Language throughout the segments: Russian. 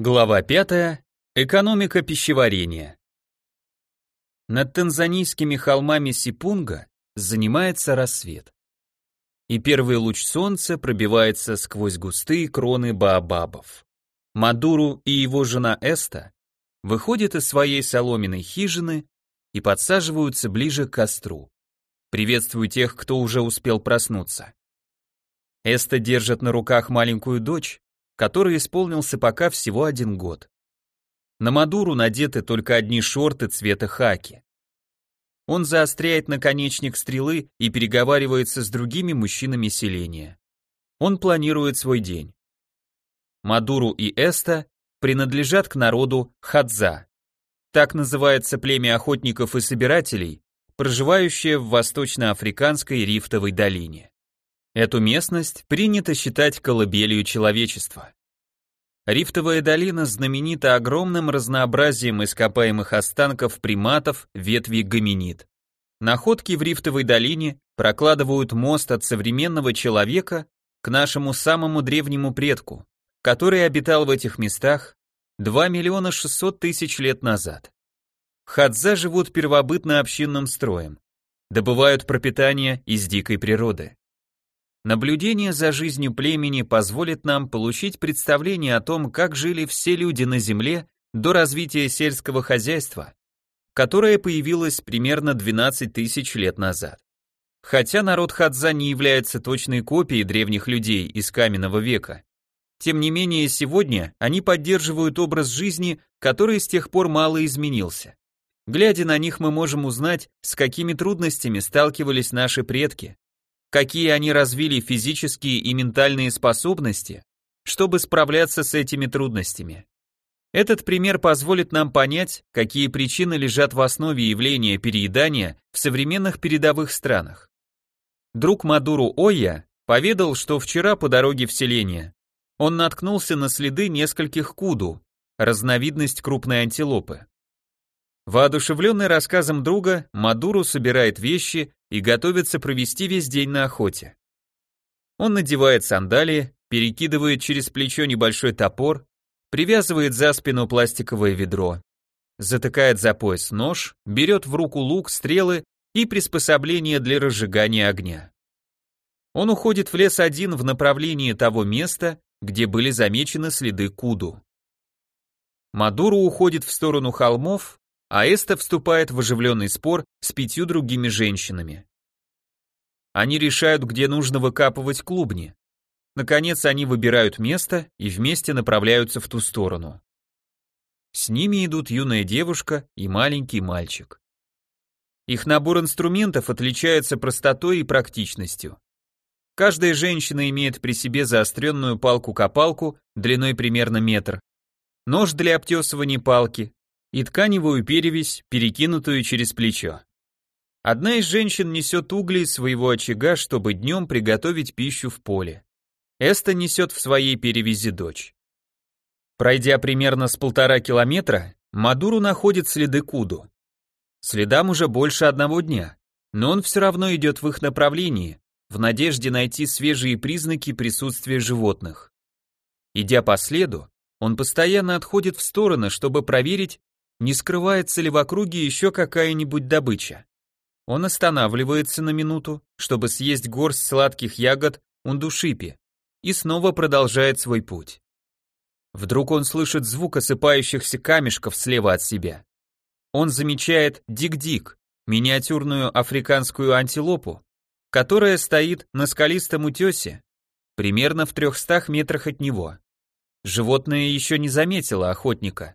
Глава 5. Экономика пищеварения. Над танзанийскими холмами Сипунга занимается рассвет. И первый луч солнца пробивается сквозь густые кроны баобабов. Мадуру и его жена Эста выходят из своей соломенной хижины и подсаживаются ближе к костру. Приветствую тех, кто уже успел проснуться. Эста держит на руках маленькую дочь, который исполнился пока всего один год. На Мадуру надеты только одни шорты цвета хаки. Он заостряет наконечник стрелы и переговаривается с другими мужчинами селения. Он планирует свой день. Мадуру и Эста принадлежат к народу Хадза. Так называется племя охотников и собирателей, проживающее в восточноафриканской рифтовой долине. Эту местность принято считать колыбелью человечества. Рифтовая долина знаменита огромным разнообразием ископаемых останков приматов ветви гоминид. Находки в Рифтовой долине прокладывают мост от современного человека к нашему самому древнему предку, который обитал в этих местах 2 миллиона 600 тысяч лет назад. Хадза живут первобытно-общинным строем, добывают пропитание из дикой природы. Наблюдение за жизнью племени позволит нам получить представление о том, как жили все люди на Земле до развития сельского хозяйства, которое появилось примерно 12 тысяч лет назад. Хотя народ Хадза не является точной копией древних людей из каменного века, тем не менее сегодня они поддерживают образ жизни, который с тех пор мало изменился. Глядя на них, мы можем узнать, с какими трудностями сталкивались наши предки, какие они развили физические и ментальные способности, чтобы справляться с этими трудностями. Этот пример позволит нам понять, какие причины лежат в основе явления переедания в современных передовых странах. Друг Мадуру Ойя поведал, что вчера по дороге в селение он наткнулся на следы нескольких куду, разновидность крупной антилопы. Воодушевленный рассказом друга, Мадуру собирает вещи и готовится провести весь день на охоте. Он надевает сандалии, перекидывает через плечо небольшой топор, привязывает за спину пластиковое ведро, затыкает за пояс нож, берет в руку лук, стрелы и приспособления для разжигания огня. Он уходит в лес один в направлении того места, где были замечены следы Куду. Мадуру уходит в сторону холмов, а Эста вступает в оживленный спор с пятью другими женщинами. Они решают, где нужно выкапывать клубни. Наконец они выбирают место и вместе направляются в ту сторону. С ними идут юная девушка и маленький мальчик. Их набор инструментов отличается простотой и практичностью. Каждая женщина имеет при себе заостренную палку-копалку длиной примерно метр, нож для обтесывания палки, и тканевую перевязь, перекинутую через плечо. Одна из женщин несет угли из своего очага, чтобы днем приготовить пищу в поле. Эста несет в своей перевязи дочь. Пройдя примерно с полтора километра, Мадуру находит следы Куду. Следам уже больше одного дня, но он все равно идет в их направлении, в надежде найти свежие признаки присутствия животных. Идя по следу, он постоянно отходит в стороны, чтобы проверить, не скрывается ли в округе еще какая-нибудь добыча. Он останавливается на минуту, чтобы съесть горсть сладких ягод ундушипи, и снова продолжает свой путь. Вдруг он слышит звук осыпающихся камешков слева от себя. Он замечает дик-дик, миниатюрную африканскую антилопу, которая стоит на скалистом утесе, примерно в трехстах метрах от него. Животное еще не заметило охотника.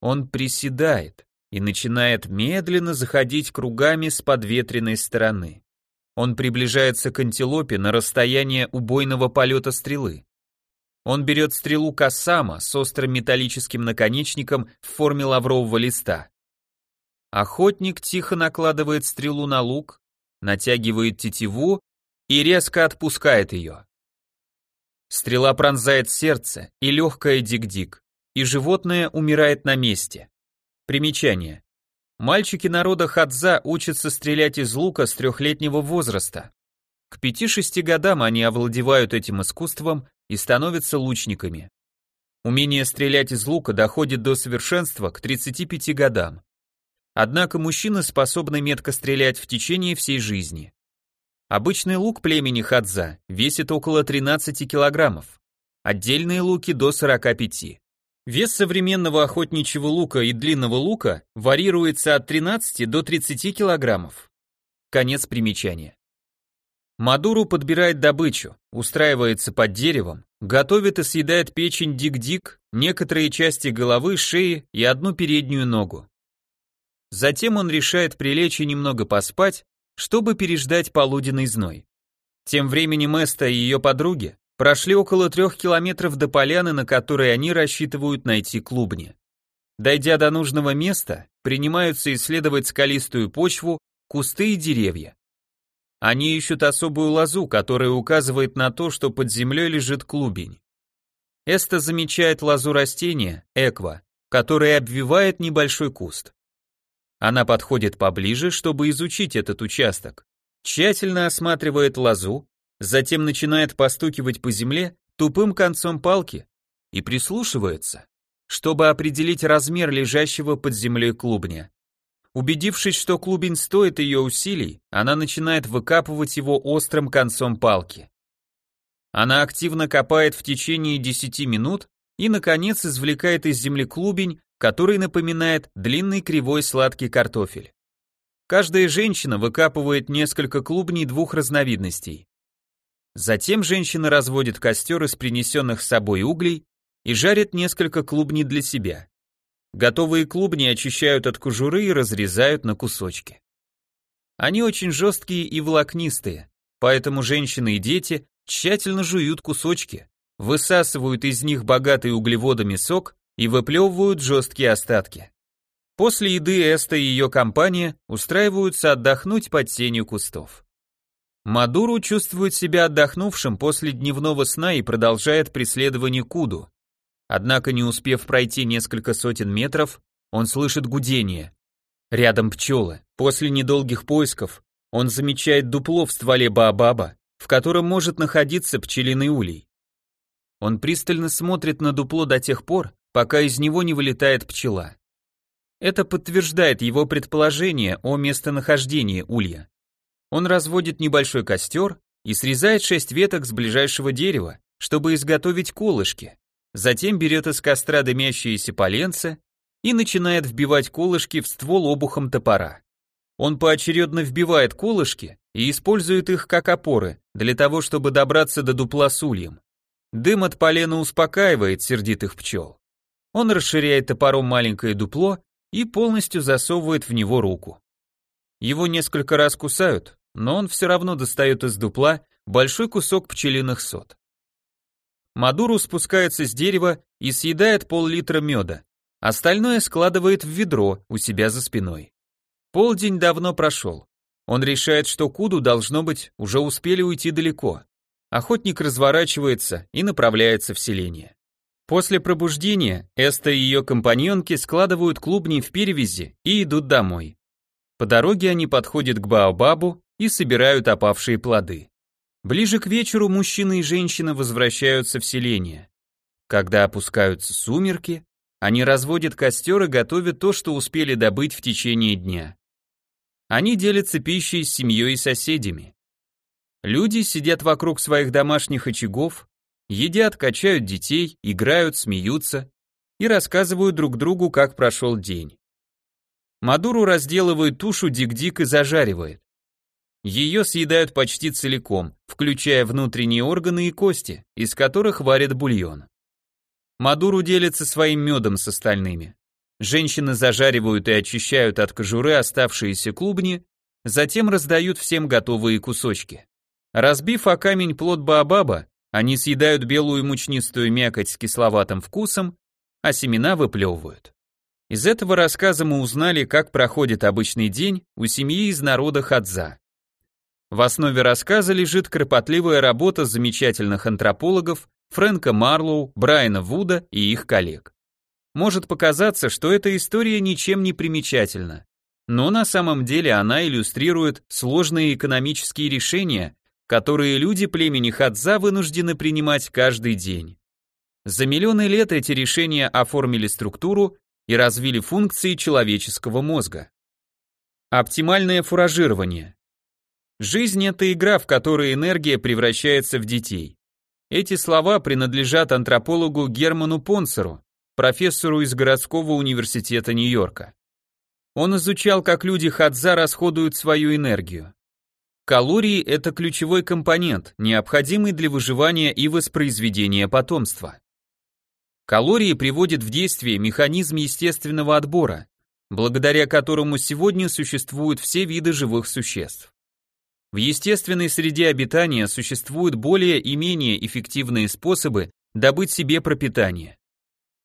Он приседает и начинает медленно заходить кругами с подветренной стороны. Он приближается к антилопе на расстояние убойного полета стрелы. Он берет стрелу Кассама с острым металлическим наконечником в форме лаврового листа. Охотник тихо накладывает стрелу на лук, натягивает тетиву и резко отпускает ее. Стрела пронзает сердце и легкое дик-дик и животное умирает на месте. Примечание. Мальчики народа Хадза учатся стрелять из лука с трехлетнего возраста. К 5-6 годам они овладевают этим искусством и становятся лучниками. Умение стрелять из лука доходит до совершенства к 35 годам. Однако мужчины способны метко стрелять в течение всей жизни. Обычный лук племени Хадза весит около 13 килограммов, отдельные луки до 45. Вес современного охотничьего лука и длинного лука варьируется от 13 до 30 килограммов. Конец примечания. Мадуру подбирает добычу, устраивается под деревом, готовит и съедает печень дик-дик, некоторые части головы, шеи и одну переднюю ногу. Затем он решает прилечь и немного поспать, чтобы переждать полуденный зной. Тем временем Эста и ее подруги прошли около трех километров до поляны, на которой они рассчитывают найти клубни. Дойдя до нужного места, принимаются исследовать скалистую почву, кусты и деревья. Они ищут особую лозу, которая указывает на то, что под землей лежит клубень. Эста замечает лозу растения, эква, которое обвивает небольшой куст. Она подходит поближе, чтобы изучить этот участок, тщательно осматривает лозу, затем начинает постукивать по земле тупым концом палки и прислушивается, чтобы определить размер лежащего под землей клубня. Убедившись, что клубень стоит ее усилий, она начинает выкапывать его острым концом палки. Она активно копает в течение 10 минут и, наконец, извлекает из земли клубень, который напоминает длинный кривой сладкий картофель. Каждая женщина выкапывает несколько клубней двух разновидностей. Затем женщина разводит костер из принесенных с собой углей и жарит несколько клубней для себя. Готовые клубни очищают от кожуры и разрезают на кусочки. Они очень жесткие и волокнистые, поэтому женщины и дети тщательно жуют кусочки, высасывают из них богатый углеводами сок и выплевывают жесткие остатки. После еды Эста и ее компания устраиваются отдохнуть под тенью кустов. Мадуру чувствует себя отдохнувшим после дневного сна и продолжает преследование Куду. Однако, не успев пройти несколько сотен метров, он слышит гудение. Рядом пчелы. После недолгих поисков он замечает дупло в стволе Баобаба, в котором может находиться пчелиный улей. Он пристально смотрит на дупло до тех пор, пока из него не вылетает пчела. Это подтверждает его предположение о местонахождении улья. Он разводит небольшой костер и срезает шесть веток с ближайшего дерева, чтобы изготовить колышки. Затем берет из костра дымящиеся поленца и начинает вбивать колышки в ствол обухом топора. Он поочередно вбивает колышки и использует их как опоры для того, чтобы добраться до дупла с ульем. Дым от полена успокаивает сердитых пчел. Он расширяет топором маленькое дупло и полностью засовывает в него руку. Его несколько раз кусают, но он все равно достает из дупла большой кусок пчелиных сот. Мадуру спускается с дерева и съедает пол-литра меда. Остальное складывает в ведро у себя за спиной. Полдень давно прошел. Он решает, что Куду, должно быть, уже успели уйти далеко. Охотник разворачивается и направляется в селение. После пробуждения Эста и ее компаньонки складывают клубни в перевязи и идут домой. По дороге они подходят к Баобабу и собирают опавшие плоды. Ближе к вечеру мужчина и женщина возвращаются в селение. Когда опускаются сумерки, они разводят костер и готовят то, что успели добыть в течение дня. Они делятся пищей с семьей и соседями. Люди сидят вокруг своих домашних очагов, едят, качают детей, играют, смеются и рассказывают друг другу, как прошел день. Мадуру разделывает тушу дик-дик и зажаривает. Ее съедают почти целиком, включая внутренние органы и кости, из которых варят бульон. Мадуру делится своим медом с остальными. Женщины зажаривают и очищают от кожуры оставшиеся клубни, затем раздают всем готовые кусочки. Разбив о камень плод баобаба, они съедают белую мучнистую мякоть с кисловатым вкусом, а семена выплевывают. Из этого рассказа мы узнали, как проходит обычный день у семьи из народа Хадза. В основе рассказа лежит кропотливая работа замечательных антропологов Фрэнка Марлоу, Брайана Вуда и их коллег. Может показаться, что эта история ничем не примечательна, но на самом деле она иллюстрирует сложные экономические решения, которые люди племени Хадза вынуждены принимать каждый день. За миллионы лет эти решения оформили структуру и развили функции человеческого мозга. Оптимальное фуражирование. Жизнь – это игра, в которой энергия превращается в детей. Эти слова принадлежат антропологу Герману Понсеру, профессору из городского университета Нью-Йорка. Он изучал, как люди Хадза расходуют свою энергию. Калории – это ключевой компонент, необходимый для выживания и воспроизведения потомства. Калории приводят в действие механизм естественного отбора, благодаря которому сегодня существуют все виды живых существ. В естественной среде обитания существуют более и менее эффективные способы добыть себе пропитание.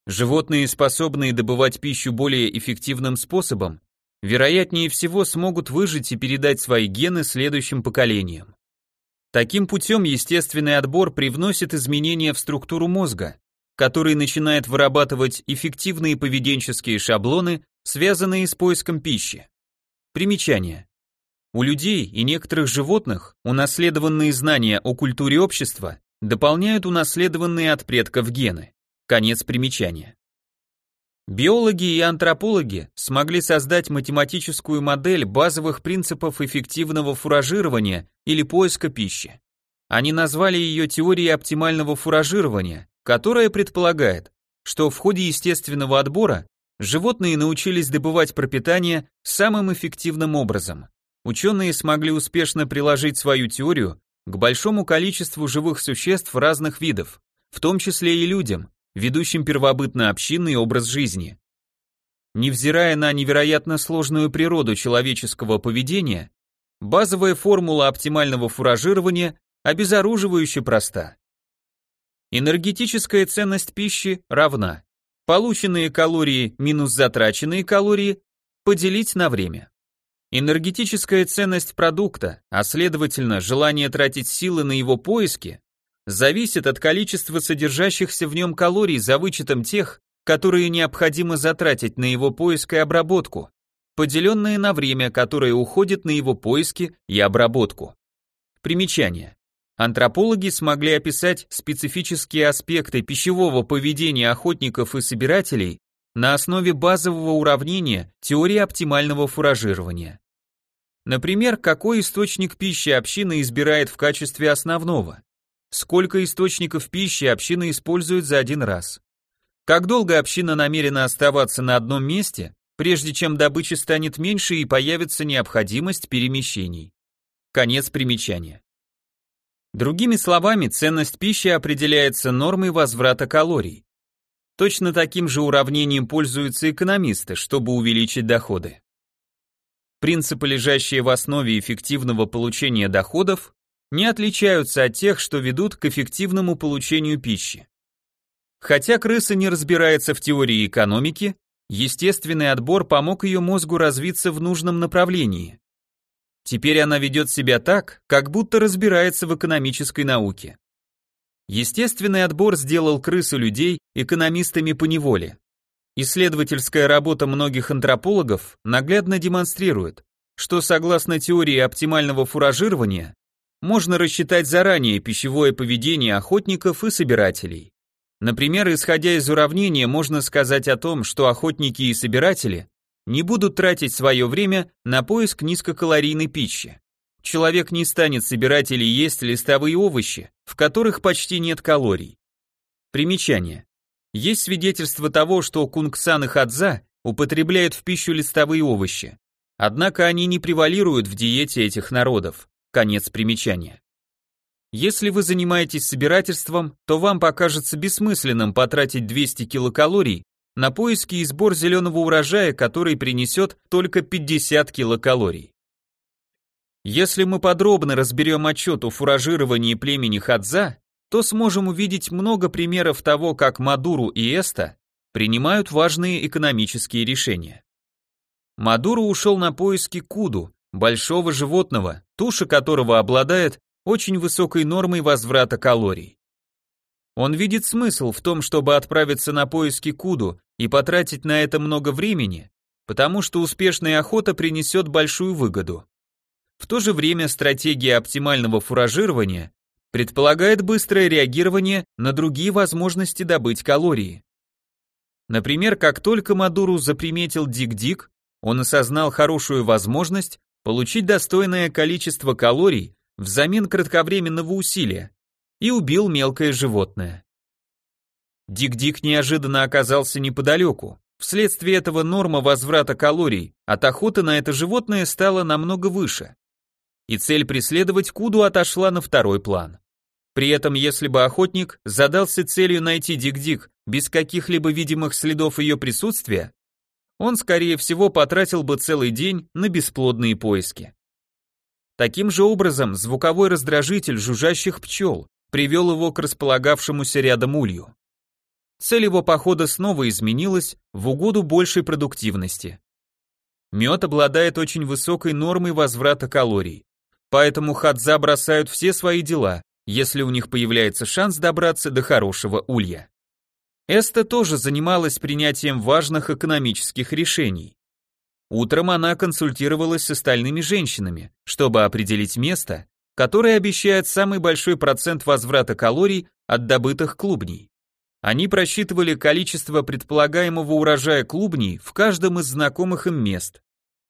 Животные, способные добывать пищу более эффективным способом, вероятнее всего смогут выжить и передать свои гены следующим поколениям. Таким путем естественный отбор привносит изменения в структуру мозга, который начинает вырабатывать эффективные поведенческие шаблоны, связанные с поиском пищи. Примечание. У людей и некоторых животных унаследованные знания о культуре общества дополняют унаследованные от предков гены. Конец примечания. Биологи и антропологи смогли создать математическую модель базовых принципов эффективного фуражирования или поиска пищи. Они назвали ее теорией оптимального фуражирования, которая предполагает, что в ходе естественного отбора животные научились добывать пропитание самым эффективным образом. Ученые смогли успешно приложить свою теорию к большому количеству живых существ разных видов, в том числе и людям, ведущим первобытно-общинный образ жизни. Невзирая на невероятно сложную природу человеческого поведения, базовая формула оптимального фуражирования обезоруживающе проста. Энергетическая ценность пищи равна полученные калории минус затраченные калории поделить на время. Энергетическая ценность продукта, а следовательно желание тратить силы на его поиски, зависит от количества содержащихся в нем калорий за вычетом тех, которые необходимо затратить на его поиск и обработку, поделенные на время, которое уходит на его поиски и обработку. Примечание. Антропологи смогли описать специфические аспекты пищевого поведения охотников и собирателей на основе базового уравнения теории оптимального фуражирования. Например, какой источник пищи община избирает в качестве основного? Сколько источников пищи община использует за один раз? Как долго община намерена оставаться на одном месте, прежде чем добыча станет меньше и появится необходимость перемещений? Конец примечания. Другими словами, ценность пищи определяется нормой возврата калорий. Точно таким же уравнением пользуются экономисты, чтобы увеличить доходы. Принципы, лежащие в основе эффективного получения доходов, не отличаются от тех, что ведут к эффективному получению пищи. Хотя крыса не разбирается в теории экономики, естественный отбор помог ее мозгу развиться в нужном направлении. Теперь она ведет себя так, как будто разбирается в экономической науке. Естественный отбор сделал крысу людей экономистами по неволе. Исследовательская работа многих антропологов наглядно демонстрирует, что согласно теории оптимального фуражирования, можно рассчитать заранее пищевое поведение охотников и собирателей. Например, исходя из уравнения, можно сказать о том, что охотники и собиратели не будут тратить свое время на поиск низкокалорийной пищи. Человек не станет собирать или есть листовые овощи, в которых почти нет калорий. Примечание. Есть свидетельство того, что кунгсан и хадза употребляют в пищу листовые овощи. Однако они не превалируют в диете этих народов. Конец примечания. Если вы занимаетесь собирательством, то вам покажется бессмысленным потратить 200 килокалорий на поиски и сбор зеленого урожая, который принесет только 50 килокалорий. Если мы подробно разберем отчет о фуражировании племени Хадза, то сможем увидеть много примеров того, как Мадуру и Эста принимают важные экономические решения. Мадуру ушел на поиски Куду, большого животного, туша которого обладает очень высокой нормой возврата калорий. Он видит смысл в том, чтобы отправиться на поиски Куду и потратить на это много времени, потому что успешная охота принесет большую выгоду. В то же время стратегия оптимального фуражирования предполагает быстрое реагирование на другие возможности добыть калории. Например, как только Мадуру заприметил Дик-Дик, он осознал хорошую возможность получить достойное количество калорий взамен кратковременного усилия и убил мелкое животное. Дик-Дик неожиданно оказался неподалеку. Вследствие этого норма возврата калорий от охоты на это животное стала намного выше. И цель преследовать Куду отошла на второй план. При этом, если бы охотник задался целью найти Дик-Дик без каких-либо видимых следов ее присутствия, он, скорее всего, потратил бы целый день на бесплодные поиски. Таким же образом, звуковой раздражитель жужжащих пчел привел его к располагавшемуся рядом улью. Цель его похода снова изменилась в угоду большей продуктивности. Мед обладает очень высокой нормой возврата калорий, поэтому хадза бросают все свои дела, если у них появляется шанс добраться до хорошего улья. Эста тоже занималась принятием важных экономических решений. Утром она консультировалась с остальными женщинами, чтобы определить место, которое обещает самый большой процент возврата калорий от добытых клубней. Они просчитывали количество предполагаемого урожая клубней в каждом из знакомых им мест,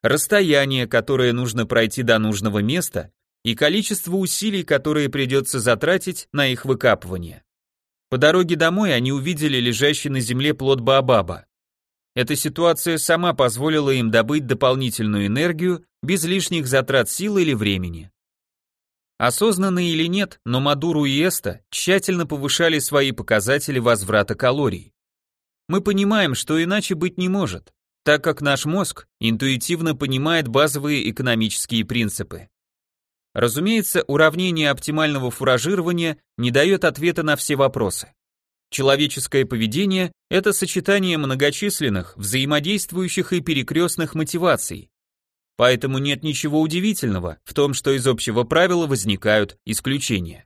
расстояние, которое нужно пройти до нужного места, и количество усилий, которые придется затратить на их выкапывание. По дороге домой они увидели лежащий на земле плод Баобаба. Эта ситуация сама позволила им добыть дополнительную энергию без лишних затрат сил или времени. Осознанно или нет, но Мадуру и Эста тщательно повышали свои показатели возврата калорий. Мы понимаем, что иначе быть не может, так как наш мозг интуитивно понимает базовые экономические принципы. Разумеется, уравнение оптимального фуражирования не дает ответа на все вопросы. Человеческое поведение – это сочетание многочисленных, взаимодействующих и перекрестных мотиваций, Поэтому нет ничего удивительного в том, что из общего правила возникают исключения.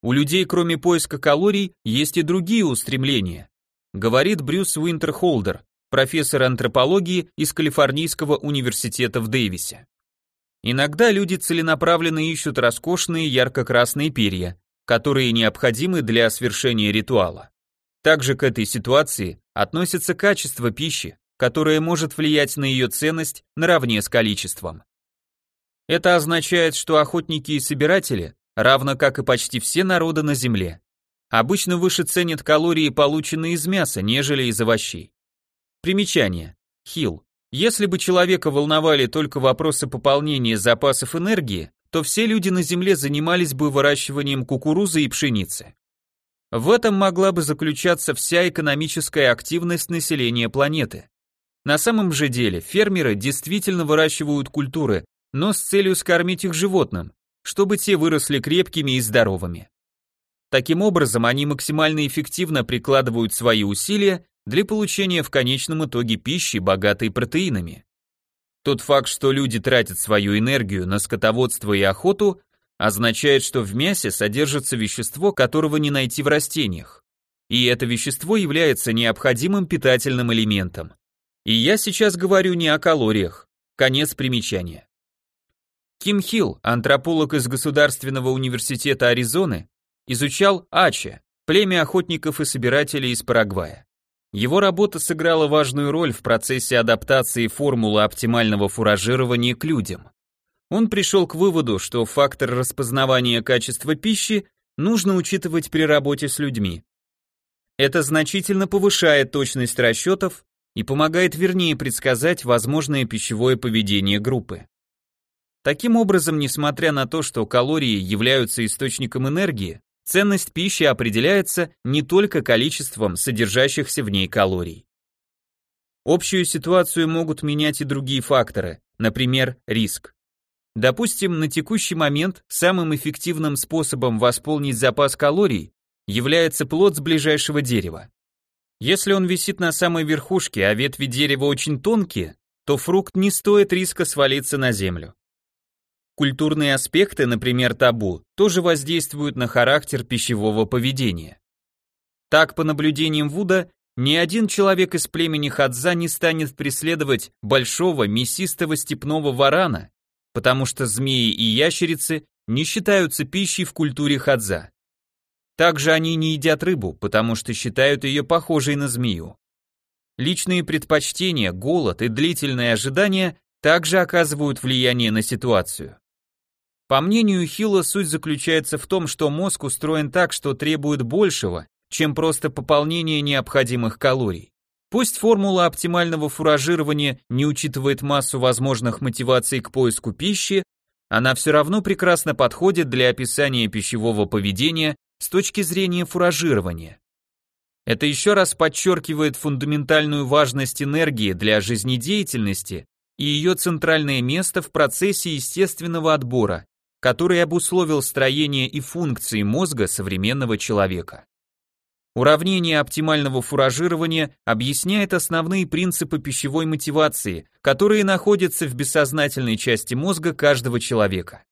У людей, кроме поиска калорий, есть и другие устремления, говорит Брюс Уинтерхолдер, профессор антропологии из Калифорнийского университета в Дэвисе. Иногда люди целенаправленно ищут роскошные ярко-красные перья, которые необходимы для свершения ритуала. Также к этой ситуации относится качество пищи, которое может влиять на ее ценность наравне с количеством. Это означает, что охотники и собиратели, равно как и почти все народы на Земле, обычно выше ценят калории, полученные из мяса, нежели из овощей. Примечание. Хилл. Если бы человека волновали только вопросы пополнения запасов энергии, то все люди на Земле занимались бы выращиванием кукурузы и пшеницы. В этом могла бы заключаться вся экономическая активность населения планеты. На самом же деле фермеры действительно выращивают культуры, но с целью скормить их животным, чтобы те выросли крепкими и здоровыми. Таким образом, они максимально эффективно прикладывают свои усилия для получения в конечном итоге пищи, богатой протеинами. Тот факт, что люди тратят свою энергию на скотоводство и охоту, означает, что в мясе содержится вещество, которого не найти в растениях. И это вещество является необходимым питательным элементом. И я сейчас говорю не о калориях. Конец примечания. Ким Хилл, антрополог из Государственного университета Аризоны, изучал ача, племя охотников и собирателей из Парагвая. Его работа сыграла важную роль в процессе адаптации формулы оптимального фуражирования к людям. Он пришел к выводу, что фактор распознавания качества пищи нужно учитывать при работе с людьми. Это значительно повышает точность расчетов и помогает вернее предсказать возможное пищевое поведение группы. Таким образом, несмотря на то, что калории являются источником энергии, ценность пищи определяется не только количеством содержащихся в ней калорий. Общую ситуацию могут менять и другие факторы, например, риск. Допустим, на текущий момент самым эффективным способом восполнить запас калорий является плод с ближайшего дерева. Если он висит на самой верхушке, а ветви дерева очень тонкие, то фрукт не стоит риска свалиться на землю. Культурные аспекты, например, табу, тоже воздействуют на характер пищевого поведения. Так, по наблюдениям Вуда, ни один человек из племени Хадза не станет преследовать большого мясистого степного варана, потому что змеи и ящерицы не считаются пищей в культуре хадза. Также они не едят рыбу, потому что считают ее похожей на змею. Личные предпочтения, голод и длительное ожидание также оказывают влияние на ситуацию. По мнению Хилла, суть заключается в том, что мозг устроен так, что требует большего, чем просто пополнение необходимых калорий. Пусть формула оптимального фуражирования не учитывает массу возможных мотиваций к поиску пищи, она все равно прекрасно подходит для описания пищевого поведения с точки зрения фуражирования. Это еще раз подчеркивает фундаментальную важность энергии для жизнедеятельности и ее центральное место в процессе естественного отбора, который обусловил строение и функции мозга современного человека. Уравнение оптимального фуражирования объясняет основные принципы пищевой мотивации, которые находятся в бессознательной части мозга каждого человека.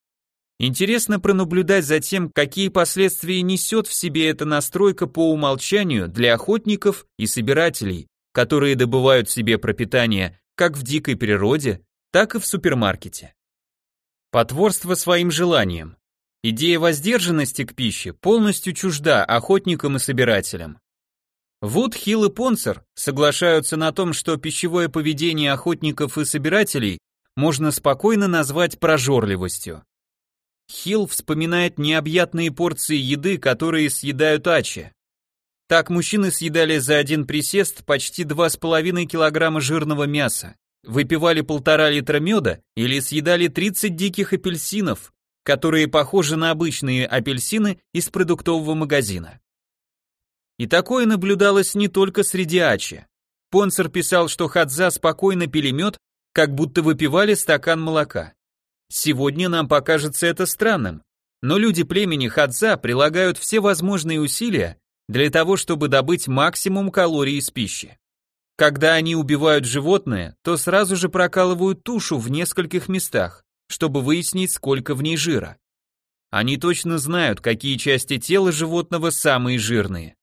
Интересно пронаблюдать за тем, какие последствия несет в себе эта настройка по умолчанию для охотников и собирателей, которые добывают себе пропитание как в дикой природе, так и в супермаркете. Потворство своим желаниям. Идея воздержанности к пище полностью чужда охотникам и собирателям. Вуд, Хилл и Понцер соглашаются на том, что пищевое поведение охотников и собирателей можно спокойно назвать прожорливостью. Хилл вспоминает необъятные порции еды, которые съедают ачи. Так мужчины съедали за один присест почти 2,5 килограмма жирного мяса, выпивали полтора литра меда или съедали 30 диких апельсинов, которые похожи на обычные апельсины из продуктового магазина. И такое наблюдалось не только среди ачи. Понсер писал, что хадза спокойно пили мед, как будто выпивали стакан молока. Сегодня нам покажется это странным, но люди племени Хадза прилагают все возможные усилия для того, чтобы добыть максимум калорий из пищи. Когда они убивают животное, то сразу же прокалывают тушу в нескольких местах, чтобы выяснить, сколько в ней жира. Они точно знают, какие части тела животного самые жирные.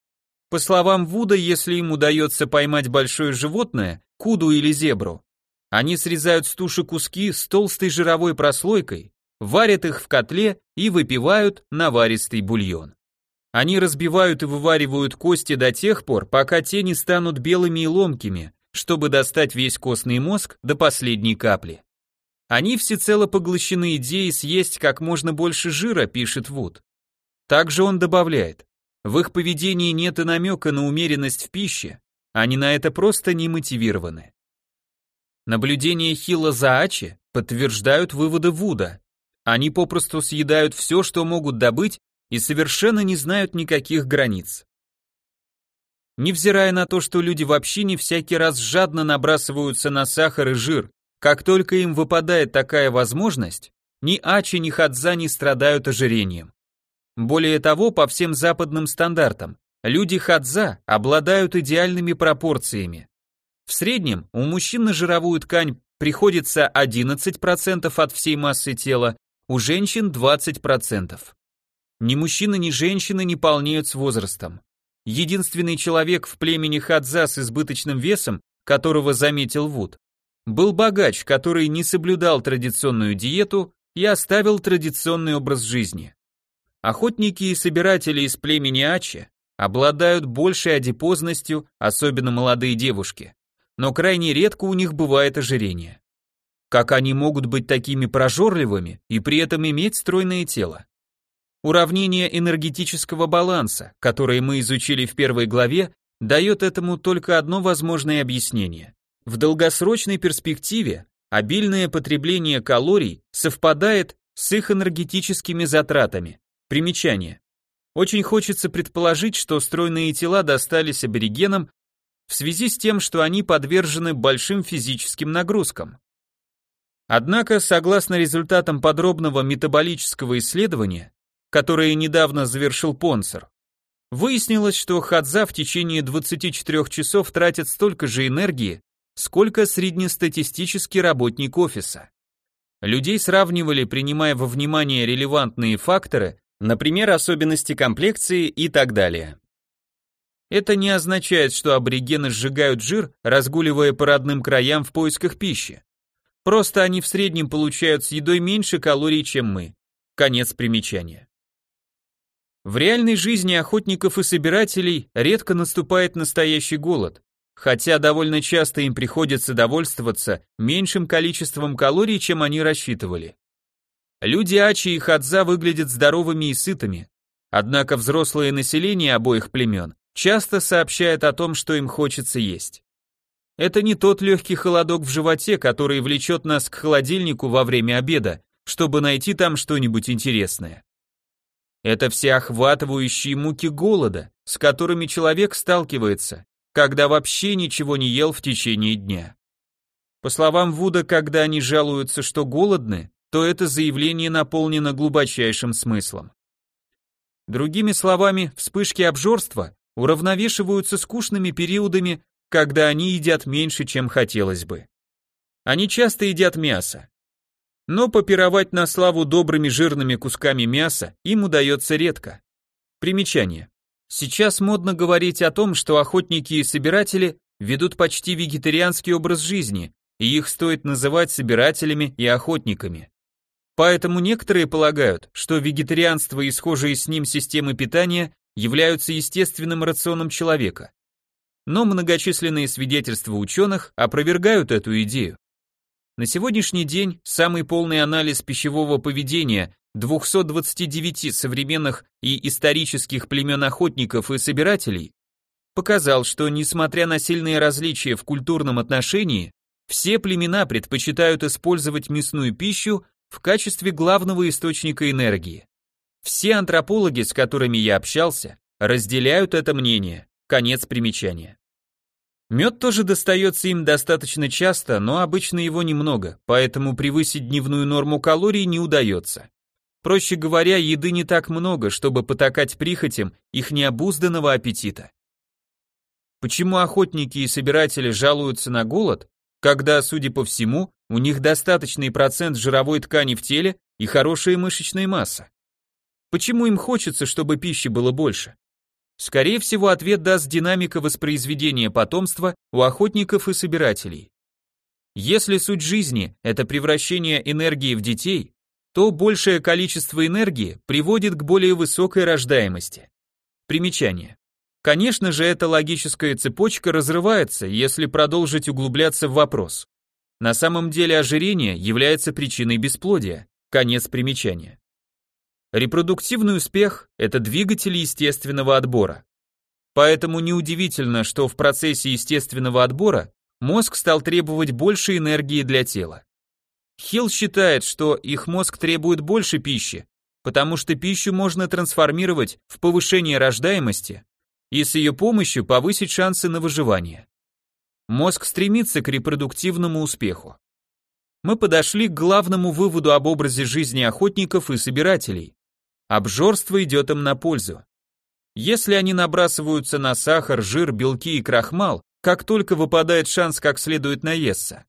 По словам Вуда, если им удается поймать большое животное, куду или зебру, они срезают с туши куски с толстой жировой прослойкой, варят их в котле и выпивают наваристый бульон. Они разбивают и вываривают кости до тех пор, пока те не станут белыми и ломкими, чтобы достать весь костный мозг до последней капли. Они всецело поглощены идеей съесть как можно больше жира, пишет Вуд. Также он добавляет, в их поведении нет и намека на умеренность в пище, они на это просто не мотивированы. Наблюдения Хилла за Ачи подтверждают выводы Вуда. Они попросту съедают все, что могут добыть, и совершенно не знают никаких границ. Невзирая на то, что люди вообще не всякий раз жадно набрасываются на сахар и жир, как только им выпадает такая возможность, ни Ачи, ни Хадза не страдают ожирением. Более того, по всем западным стандартам, люди Хадза обладают идеальными пропорциями. В среднем у мужчин на жировую ткань приходится 11% от всей массы тела, у женщин 20%. Ни мужчины, ни женщины не полнеют с возрастом. Единственный человек в племени Хадза с избыточным весом, которого заметил Вуд, был богач, который не соблюдал традиционную диету и оставил традиционный образ жизни. Охотники и собиратели из племени Ачи обладают большей адипозностью, особенно молодые девушки но крайне редко у них бывает ожирение. Как они могут быть такими прожорливыми и при этом иметь стройное тело? Уравнение энергетического баланса, которое мы изучили в первой главе, дает этому только одно возможное объяснение. В долгосрочной перспективе обильное потребление калорий совпадает с их энергетическими затратами. Примечание. Очень хочется предположить, что стройные тела достались аборигенам в связи с тем, что они подвержены большим физическим нагрузкам. Однако, согласно результатам подробного метаболического исследования, которое недавно завершил Понсер, выяснилось, что Хадза в течение 24 часов тратит столько же энергии, сколько среднестатистический работник офиса. Людей сравнивали, принимая во внимание релевантные факторы, например, особенности комплекции и так далее. Это не означает, что аборигены сжигают жир, разгуливая по родным краям в поисках пищи. Просто они в среднем получают с едой меньше калорий, чем мы. Конец примечания. В реальной жизни охотников и собирателей редко наступает настоящий голод, хотя довольно часто им приходится довольствоваться меньшим количеством калорий, чем они рассчитывали. Люди Ачи и Хадза выглядят здоровыми и сытыми, однако взрослое население обоих племен часто сообщает о том, что им хочется есть. Это не тот легкий холодок в животе, который влечет нас к холодильнику во время обеда, чтобы найти там что-нибудь интересное. Это все охватывающие муки голода, с которыми человек сталкивается, когда вообще ничего не ел в течение дня. По словам Вуда, когда они жалуются, что голодны, то это заявление наполнено глубочайшим смыслом. Другими словами, вспышки обжорства уравновешиваются скучными периодами, когда они едят меньше, чем хотелось бы. Они часто едят мясо, но попировать на славу добрыми жирными кусками мяса им удается редко. Примечание. Сейчас модно говорить о том, что охотники и собиратели ведут почти вегетарианский образ жизни, и их стоит называть собирателями и охотниками. Поэтому некоторые полагают, что вегетарианство и схожие с ним системы питания являются естественным рационом человека. Но многочисленные свидетельства ученых опровергают эту идею. На сегодняшний день самый полный анализ пищевого поведения 229 современных и исторических племен охотников и собирателей показал, что несмотря на сильные различия в культурном отношении, все племена предпочитают использовать мясную пищу в качестве главного источника энергии. Все антропологи, с которыми я общался, разделяют это мнение. Конец примечания. Мед тоже достается им достаточно часто, но обычно его немного, поэтому превысить дневную норму калорий не удается. Проще говоря, еды не так много, чтобы потакать прихотям их необузданного аппетита. Почему охотники и собиратели жалуются на голод, когда, судя по всему, у них достаточный процент жировой ткани в теле и хорошая мышечная масса? Почему им хочется, чтобы пищи было больше? Скорее всего, ответ даст динамика воспроизведения потомства у охотников и собирателей. Если суть жизни – это превращение энергии в детей, то большее количество энергии приводит к более высокой рождаемости. Примечание. Конечно же, эта логическая цепочка разрывается, если продолжить углубляться в вопрос. На самом деле ожирение является причиной бесплодия. Конец примечания. Репродуктивный успех – это двигатель естественного отбора. Поэтому неудивительно, что в процессе естественного отбора мозг стал требовать больше энергии для тела. Хилл считает, что их мозг требует больше пищи, потому что пищу можно трансформировать в повышение рождаемости и с ее помощью повысить шансы на выживание. Мозг стремится к репродуктивному успеху. Мы подошли к главному выводу об образе жизни охотников и собирателей. Обжорство идет им на пользу. Если они набрасываются на сахар, жир, белки и крахмал, как только выпадает шанс как следует наесться,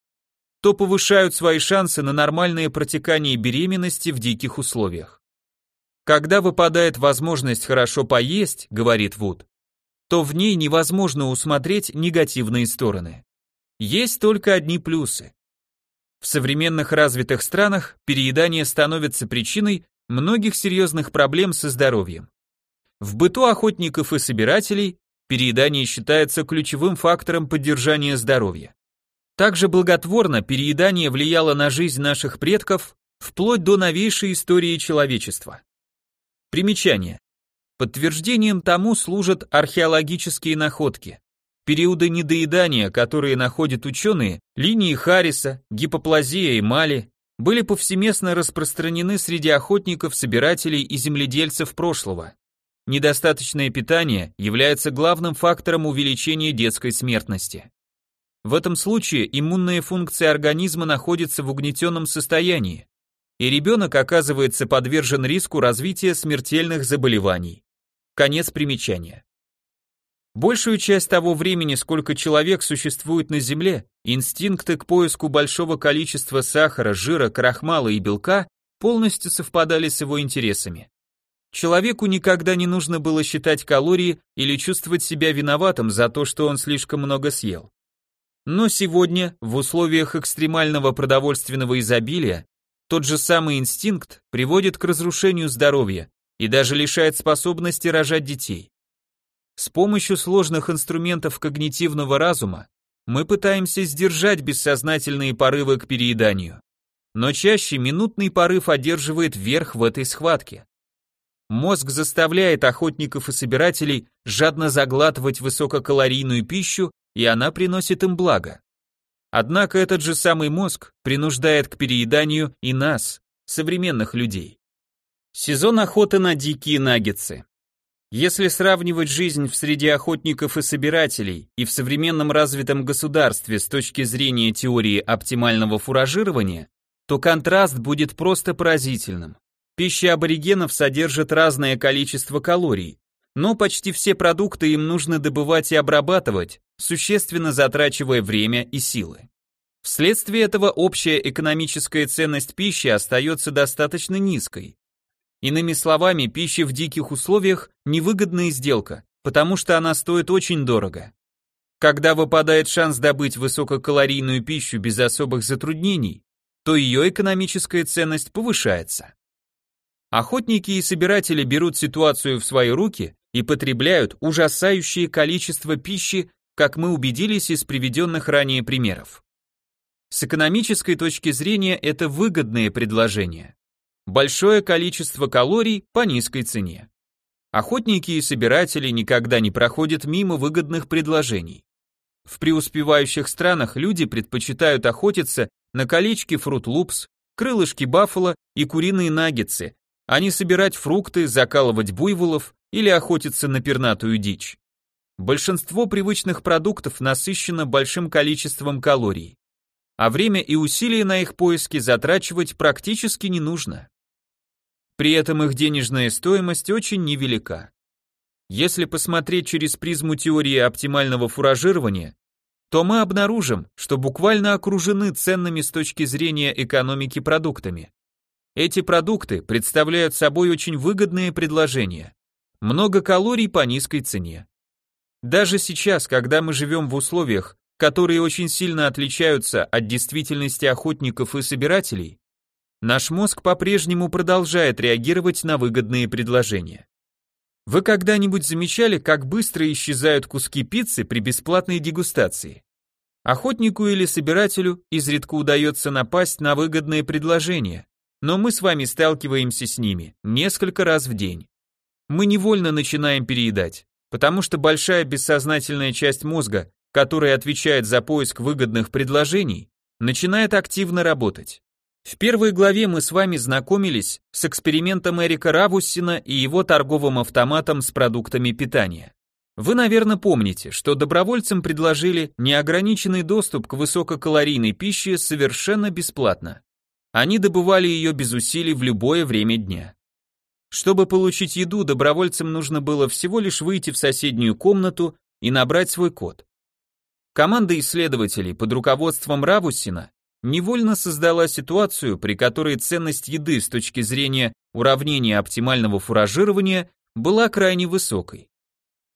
то повышают свои шансы на нормальное протекание беременности в диких условиях. Когда выпадает возможность хорошо поесть, говорит Вуд, то в ней невозможно усмотреть негативные стороны. Есть только одни плюсы. В современных развитых странах переедание становится причиной многих серьезных проблем со здоровьем. В быту охотников и собирателей переедание считается ключевым фактором поддержания здоровья. Также благотворно переедание влияло на жизнь наших предков вплоть до новейшей истории человечества. Примечание. Подтверждением тому служат археологические находки. Периоды недоедания, которые находят ученые, линии Харриса, гипоплазия эмали, были повсеместно распространены среди охотников, собирателей и земледельцев прошлого. Недостаточное питание является главным фактором увеличения детской смертности. В этом случае иммунная функция организма находится в угнетенном состоянии, и ребенок оказывается подвержен риску развития смертельных заболеваний. Конец примечания. Большую часть того времени, сколько человек существует на Земле, инстинкты к поиску большого количества сахара, жира, крахмала и белка полностью совпадали с его интересами. Человеку никогда не нужно было считать калории или чувствовать себя виноватым за то, что он слишком много съел. Но сегодня, в условиях экстремального продовольственного изобилия, тот же самый инстинкт приводит к разрушению здоровья и даже лишает способности рожать детей. С помощью сложных инструментов когнитивного разума мы пытаемся сдержать бессознательные порывы к перееданию. Но чаще минутный порыв одерживает верх в этой схватке. Мозг заставляет охотников и собирателей жадно заглатывать высококалорийную пищу, и она приносит им благо. Однако этот же самый мозг принуждает к перееданию и нас, современных людей. Сезон охоты на дикие наггетсы. Если сравнивать жизнь в среде охотников и собирателей и в современном развитом государстве с точки зрения теории оптимального фуражирования, то контраст будет просто поразительным. Пища аборигенов содержит разное количество калорий, но почти все продукты им нужно добывать и обрабатывать, существенно затрачивая время и силы. Вследствие этого общая экономическая ценность пищи остается достаточно низкой. Иными словами, пища в диких условиях – невыгодная сделка, потому что она стоит очень дорого. Когда выпадает шанс добыть высококалорийную пищу без особых затруднений, то ее экономическая ценность повышается. Охотники и собиратели берут ситуацию в свои руки и потребляют ужасающее количество пищи, как мы убедились из приведенных ранее примеров. С экономической точки зрения это выгодное предложение. Большое количество калорий по низкой цене. Охотники и собиратели никогда не проходят мимо выгодных предложений. В преуспевающих странах люди предпочитают охотиться на колечки фрут-лупс, крылышки баффало и куриные наггетсы, а не собирать фрукты, закалывать буйволов или охотиться на пернатую дичь. Большинство привычных продуктов насыщено большим количеством калорий, а время и усилия на их поиски затрачивать практически не нужно. При этом их денежная стоимость очень невелика. Если посмотреть через призму теории оптимального фуражирования, то мы обнаружим, что буквально окружены ценными с точки зрения экономики продуктами. Эти продукты представляют собой очень выгодные предложения. Много калорий по низкой цене. Даже сейчас, когда мы живем в условиях, которые очень сильно отличаются от действительности охотников и собирателей, наш мозг по-прежнему продолжает реагировать на выгодные предложения. Вы когда-нибудь замечали, как быстро исчезают куски пиццы при бесплатной дегустации? Охотнику или собирателю изредка удается напасть на выгодные предложения, но мы с вами сталкиваемся с ними несколько раз в день. Мы невольно начинаем переедать, потому что большая бессознательная часть мозга, которая отвечает за поиск выгодных предложений, начинает активно работать. В первой главе мы с вами знакомились с экспериментом Эрика Равуссина и его торговым автоматом с продуктами питания. Вы, наверное, помните, что добровольцам предложили неограниченный доступ к высококалорийной пище совершенно бесплатно. Они добывали ее без усилий в любое время дня. Чтобы получить еду, добровольцам нужно было всего лишь выйти в соседнюю комнату и набрать свой код. Команда исследователей под руководством Равусина невольно создала ситуацию, при которой ценность еды с точки зрения уравнения оптимального фуражирования была крайне высокой.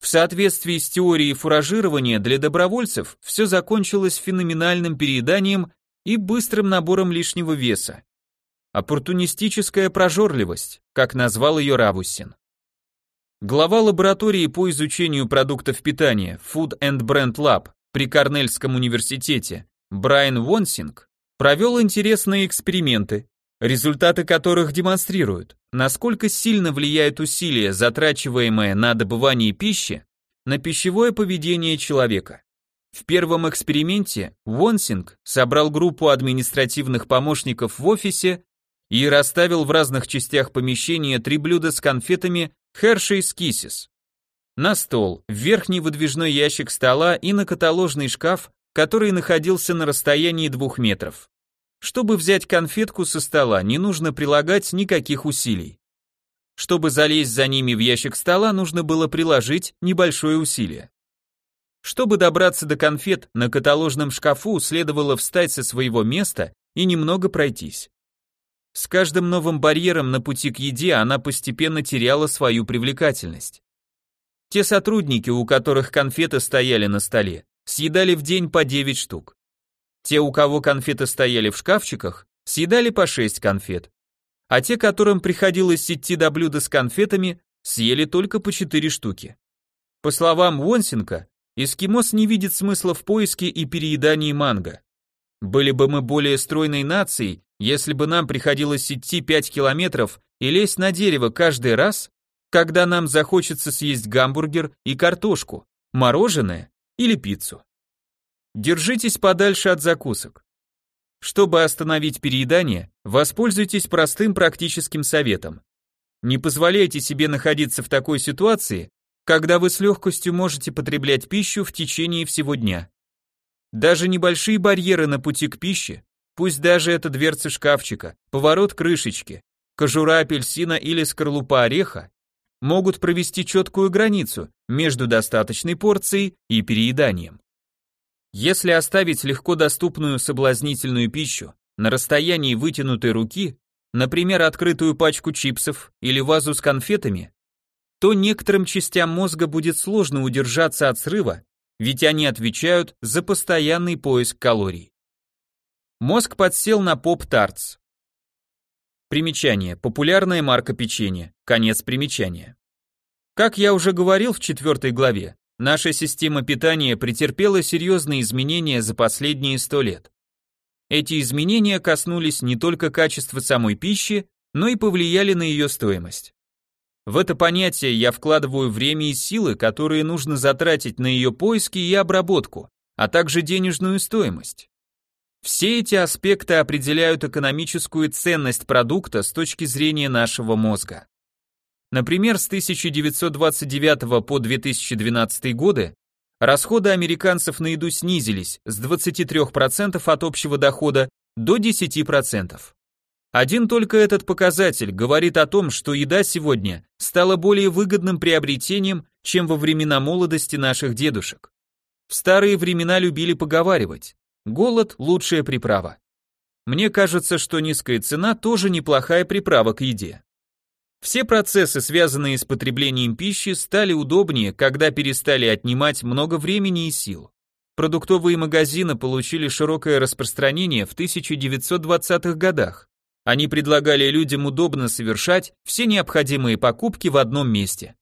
В соответствии с теорией фуражирования для добровольцев все закончилось феноменальным перееданием и быстрым набором лишнего веса. Оппортунистическая прожорливость, как назвал ее Равусин. Глава лаборатории по изучению продуктов питания Food and Brand Lab при Корнельском университете Брайан Вонсинг провел интересные эксперименты, результаты которых демонстрируют, насколько сильно влияет усилие, затрачиваемое на добывание пищи, на пищевое поведение человека. В первом эксперименте Вонсинг собрал группу административных помощников в офисе и расставил в разных частях помещения три блюда с конфетами Hershey's Kisses. На стол, в верхний выдвижной ящик стола и на каталожный шкаф, который находился на расстоянии двух метров. Чтобы взять конфетку со стола, не нужно прилагать никаких усилий. Чтобы залезть за ними в ящик стола, нужно было приложить небольшое усилие. Чтобы добраться до конфет, на каталожном шкафу следовало встать со своего места и немного пройтись. С каждым новым барьером на пути к еде она постепенно теряла свою привлекательность. Те сотрудники, у которых конфеты стояли на столе, съедали в день по 9 штук. Те, у кого конфеты стояли в шкафчиках, съедали по 6 конфет, а те, которым приходилось идти до блюда с конфетами, съели только по 4 штуки. По словам Вонсенко, эскимос не видит смысла в поиске и переедании манго. Были бы мы более стройной нацией, если бы нам приходилось идти 5 километров и лезть на дерево каждый раз, когда нам захочется съесть гамбургер и картошку, мороженое или пиццу. Держитесь подальше от закусок. Чтобы остановить переедание, воспользуйтесь простым практическим советом. Не позволяйте себе находиться в такой ситуации, когда вы с легкостью можете потреблять пищу в течение всего дня. Даже небольшие барьеры на пути к пище, пусть даже это дверцы шкафчика, поворот крышечки, кожура апельсина или скорлупа ореха, могут провести четкую границу между достаточной порцией и перееданием. Если оставить легко доступную соблазнительную пищу на расстоянии вытянутой руки, например, открытую пачку чипсов или вазу с конфетами, то некоторым частям мозга будет сложно удержаться от срыва, ведь они отвечают за постоянный поиск калорий. Мозг подсел на поп-тартс. Примечание. Популярная марка печенья. Конец примечания. Как я уже говорил в четвертой главе, наша система питания претерпела серьезные изменения за последние сто лет. Эти изменения коснулись не только качества самой пищи, но и повлияли на ее стоимость. В это понятие я вкладываю время и силы, которые нужно затратить на ее поиски и обработку, а также денежную стоимость. Все эти аспекты определяют экономическую ценность продукта с точки зрения нашего мозга. Например, с 1929 по 2012 годы расходы американцев на еду снизились с 23% от общего дохода до 10%. Один только этот показатель говорит о том, что еда сегодня стала более выгодным приобретением, чем во времена молодости наших дедушек. В старые времена любили поговаривать, Голод – лучшая приправа. Мне кажется, что низкая цена тоже неплохая приправа к еде. Все процессы, связанные с потреблением пищи, стали удобнее, когда перестали отнимать много времени и сил. Продуктовые магазины получили широкое распространение в 1920-х годах. Они предлагали людям удобно совершать все необходимые покупки в одном месте.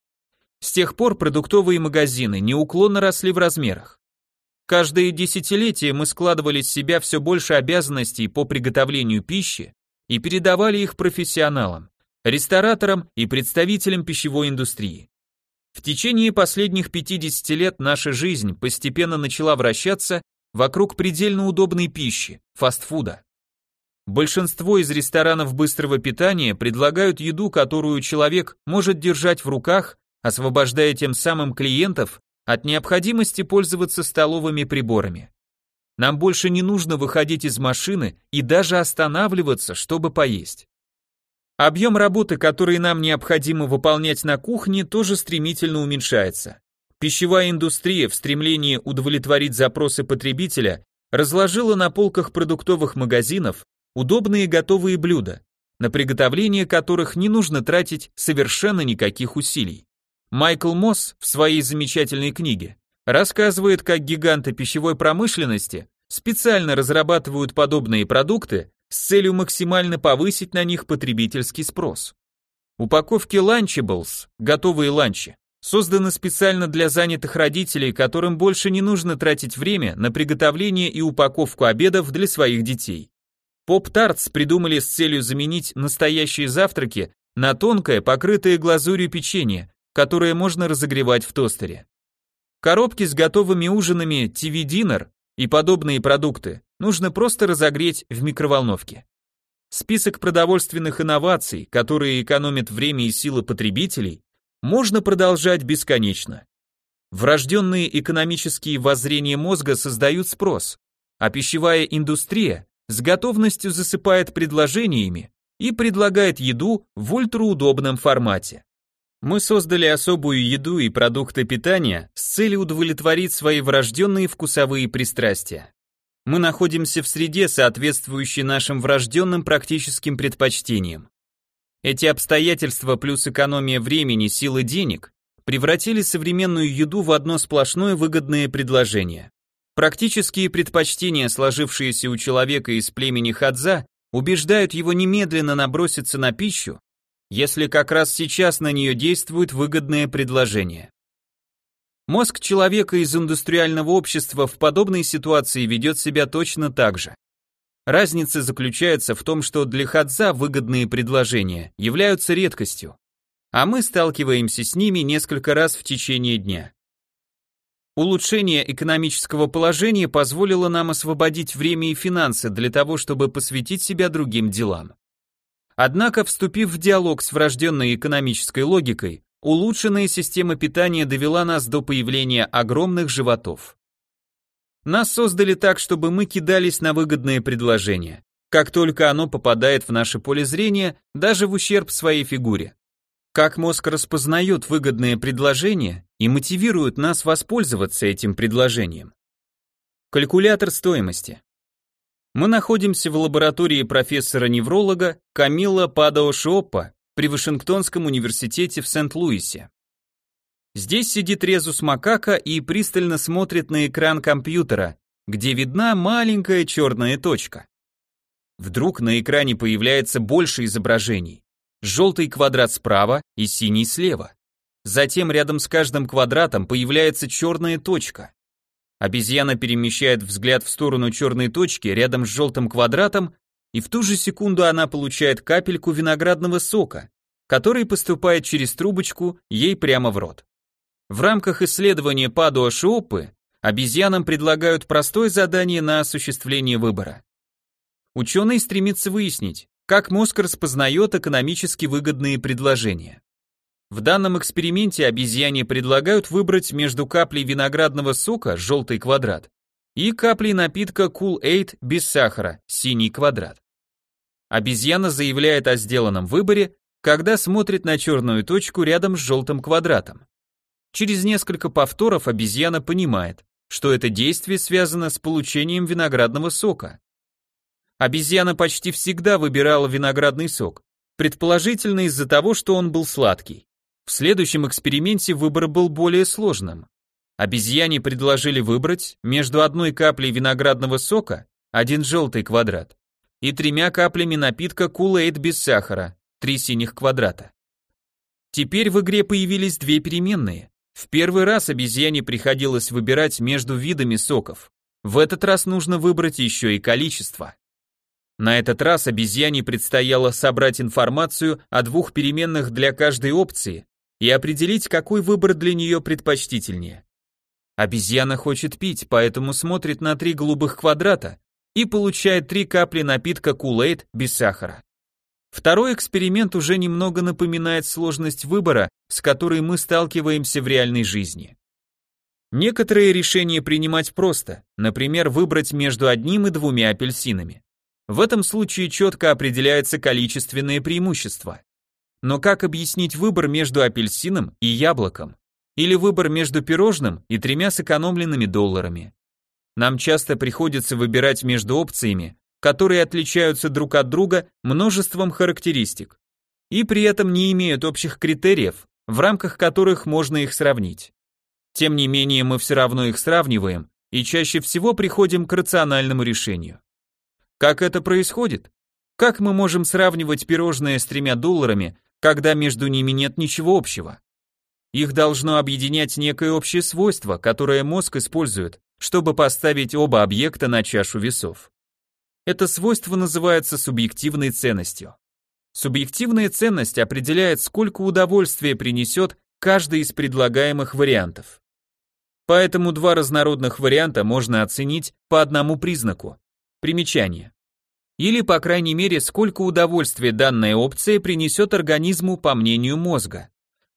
С тех пор продуктовые магазины неуклонно росли в размерах. Каждое десятилетие мы складывали с себя все больше обязанностей по приготовлению пищи и передавали их профессионалам, рестораторам и представителям пищевой индустрии. В течение последних 50 лет наша жизнь постепенно начала вращаться вокруг предельно удобной пищи, фастфуда. Большинство из ресторанов быстрого питания предлагают еду, которую человек может держать в руках, освобождая тем самым клиентов от необходимости пользоваться столовыми приборами. Нам больше не нужно выходить из машины и даже останавливаться, чтобы поесть. Объем работы, который нам необходимо выполнять на кухне, тоже стремительно уменьшается. Пищевая индустрия в стремлении удовлетворить запросы потребителя разложила на полках продуктовых магазинов удобные готовые блюда, на приготовление которых не нужно тратить совершенно никаких усилий. Майкл Мосс в своей замечательной книге рассказывает, как гиганты пищевой промышленности специально разрабатывают подобные продукты с целью максимально повысить на них потребительский спрос. Упаковки Lunchables, готовые ланчи, созданы специально для занятых родителей, которым больше не нужно тратить время на приготовление и упаковку обедов для своих детей. Поп-тартс придумали с целью заменить настоящие завтраки на тонкое, покрытое глазурью печенье, которые можно разогревать в тостере. Коробки с готовыми ужинами TV Dinner и подобные продукты нужно просто разогреть в микроволновке. Список продовольственных инноваций, которые экономят время и силы потребителей, можно продолжать бесконечно. Врожденные экономические воззрения мозга создают спрос, а пищевая индустрия с готовностью засыпает предложениями и предлагает еду в ультраудобном формате. Мы создали особую еду и продукты питания с целью удовлетворить свои врожденные вкусовые пристрастия. Мы находимся в среде, соответствующей нашим врожденным практическим предпочтениям. Эти обстоятельства плюс экономия времени, сил и денег превратили современную еду в одно сплошное выгодное предложение. Практические предпочтения, сложившиеся у человека из племени Хадза, убеждают его немедленно наброситься на пищу, если как раз сейчас на нее действует выгодное предложение. Мозг человека из индустриального общества в подобной ситуации ведет себя точно так же. Разница заключается в том, что для Хадза выгодные предложения являются редкостью, а мы сталкиваемся с ними несколько раз в течение дня. Улучшение экономического положения позволило нам освободить время и финансы для того, чтобы посвятить себя другим делам. Однако, вступив в диалог с врожденной экономической логикой, улучшенная система питания довела нас до появления огромных животов. Нас создали так, чтобы мы кидались на выгодные предложения. Как только оно попадает в наше поле зрения, даже в ущерб своей фигуре. Как мозг распознает выгодные предложения и мотивирует нас воспользоваться этим предложением. Калькулятор стоимости. Мы находимся в лаборатории профессора-невролога Камила Падао-Шиоппа при Вашингтонском университете в Сент-Луисе. Здесь сидит Резус Макака и пристально смотрит на экран компьютера, где видна маленькая черная точка. Вдруг на экране появляется больше изображений. Желтый квадрат справа и синий слева. Затем рядом с каждым квадратом появляется черная точка. Обезьяна перемещает взгляд в сторону черной точки рядом с желтым квадратом, и в ту же секунду она получает капельку виноградного сока, который поступает через трубочку ей прямо в рот. В рамках исследования Падуа Шиоппы обезьянам предлагают простое задание на осуществление выбора. Ученый стремится выяснить, как мозг распознает экономически выгодные предложения. В данном эксперименте обезьяне предлагают выбрать между каплей виноградного сока, желтый квадрат, и каплей напитка Cool-Aid без сахара, синий квадрат. Обезьяна заявляет о сделанном выборе, когда смотрит на черную точку рядом с желтым квадратом. Через несколько повторов обезьяна понимает, что это действие связано с получением виноградного сока. Обезьяна почти всегда выбирала виноградный сок, предположительно из-за того, что он был сладкий. В следующем эксперименте выбор был более сложным. Обезьяне предложили выбрать между одной каплей виноградного сока, один желтый квадрат, и тремя каплями напитка Kool-Aid без сахара, три синих квадрата. Теперь в игре появились две переменные. В первый раз обезьяне приходилось выбирать между видами соков. В этот раз нужно выбрать еще и количество. На этот раз обезьяне предстояло собрать информацию о двух переменных для каждой опции и определить, какой выбор для нее предпочтительнее. Обезьяна хочет пить, поэтому смотрит на три голубых квадрата и получает три капли напитка Kool-Aid без сахара. Второй эксперимент уже немного напоминает сложность выбора, с которой мы сталкиваемся в реальной жизни. Некоторые решения принимать просто, например, выбрать между одним и двумя апельсинами. В этом случае четко определяется количественное преимущество. Но как объяснить выбор между апельсином и яблоком? Или выбор между пирожным и тремя сэкономленными долларами? Нам часто приходится выбирать между опциями, которые отличаются друг от друга множеством характеристик и при этом не имеют общих критериев, в рамках которых можно их сравнить. Тем не менее, мы все равно их сравниваем и чаще всего приходим к рациональному решению. Как это происходит? Как мы можем сравнивать пирожное с тремя долларами, когда между ними нет ничего общего. Их должно объединять некое общее свойство, которое мозг использует, чтобы поставить оба объекта на чашу весов. Это свойство называется субъективной ценностью. Субъективная ценность определяет, сколько удовольствия принесет каждый из предлагаемых вариантов. Поэтому два разнородных варианта можно оценить по одному признаку. Примечание или, по крайней мере, сколько удовольствия данная опция принесет организму по мнению мозга.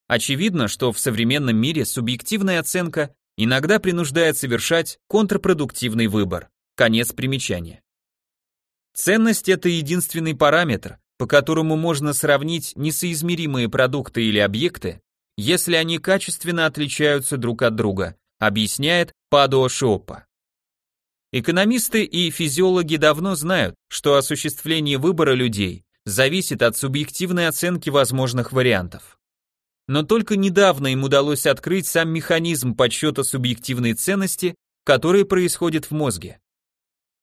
Очевидно, что в современном мире субъективная оценка иногда принуждает совершать контрпродуктивный выбор. Конец примечания. Ценность – это единственный параметр, по которому можно сравнить несоизмеримые продукты или объекты, если они качественно отличаются друг от друга, объясняет Падо Шоппа. Экономисты и физиологи давно знают, что осуществление выбора людей зависит от субъективной оценки возможных вариантов. Но только недавно им удалось открыть сам механизм подсчета субъективной ценности, который происходит в мозге.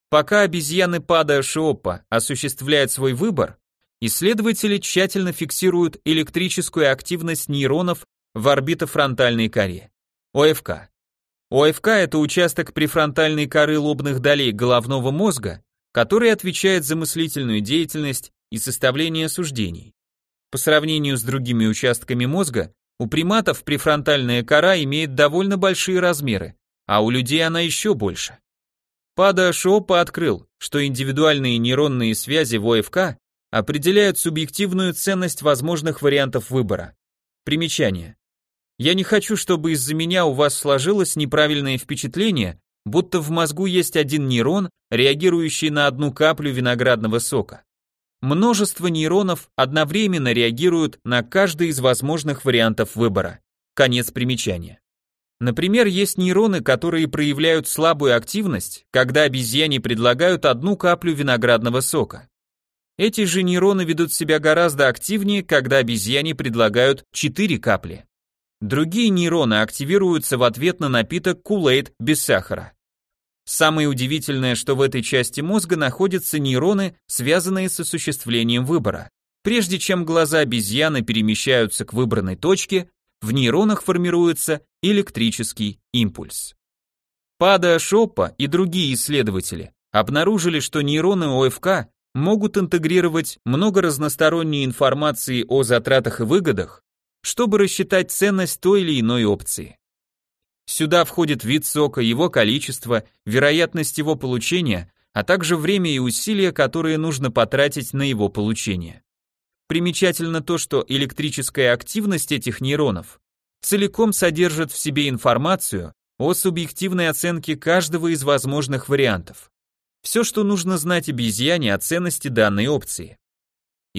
Пока обезьяны Пада Шиоппа осуществляют свой выбор, исследователи тщательно фиксируют электрическую активность нейронов в орбитофронтальной коре. ОФК. ОФК – это участок префронтальной коры лобных долей головного мозга, который отвечает за мыслительную деятельность и составление суждений. По сравнению с другими участками мозга, у приматов префронтальная кора имеет довольно большие размеры, а у людей она еще больше. Пада Шопа открыл, что индивидуальные нейронные связи в ОФК определяют субъективную ценность возможных вариантов выбора. Примечание. Я не хочу, чтобы из-за меня у вас сложилось неправильное впечатление, будто в мозгу есть один нейрон, реагирующий на одну каплю виноградного сока. Множество нейронов одновременно реагируют на каждый из возможных вариантов выбора. Конец примечания. Например, есть нейроны, которые проявляют слабую активность, когда обезьяне предлагают одну каплю виноградного сока. Эти же нейроны ведут себя гораздо активнее, когда обезьяне предлагают 4 капли. Другие нейроны активируются в ответ на напиток Kool-Aid без сахара. Самое удивительное, что в этой части мозга находятся нейроны, связанные с осуществлением выбора. Прежде чем глаза обезьяны перемещаются к выбранной точке, в нейронах формируется электрический импульс. Пада Шоппа и другие исследователи обнаружили, что нейроны ОФК могут интегрировать много разносторонней информации о затратах и выгодах, чтобы рассчитать ценность той или иной опции. Сюда входит вид сока, его количество, вероятность его получения, а также время и усилия, которые нужно потратить на его получение. Примечательно то, что электрическая активность этих нейронов целиком содержит в себе информацию о субъективной оценке каждого из возможных вариантов. Все, что нужно знать обезьяне о ценности данной опции.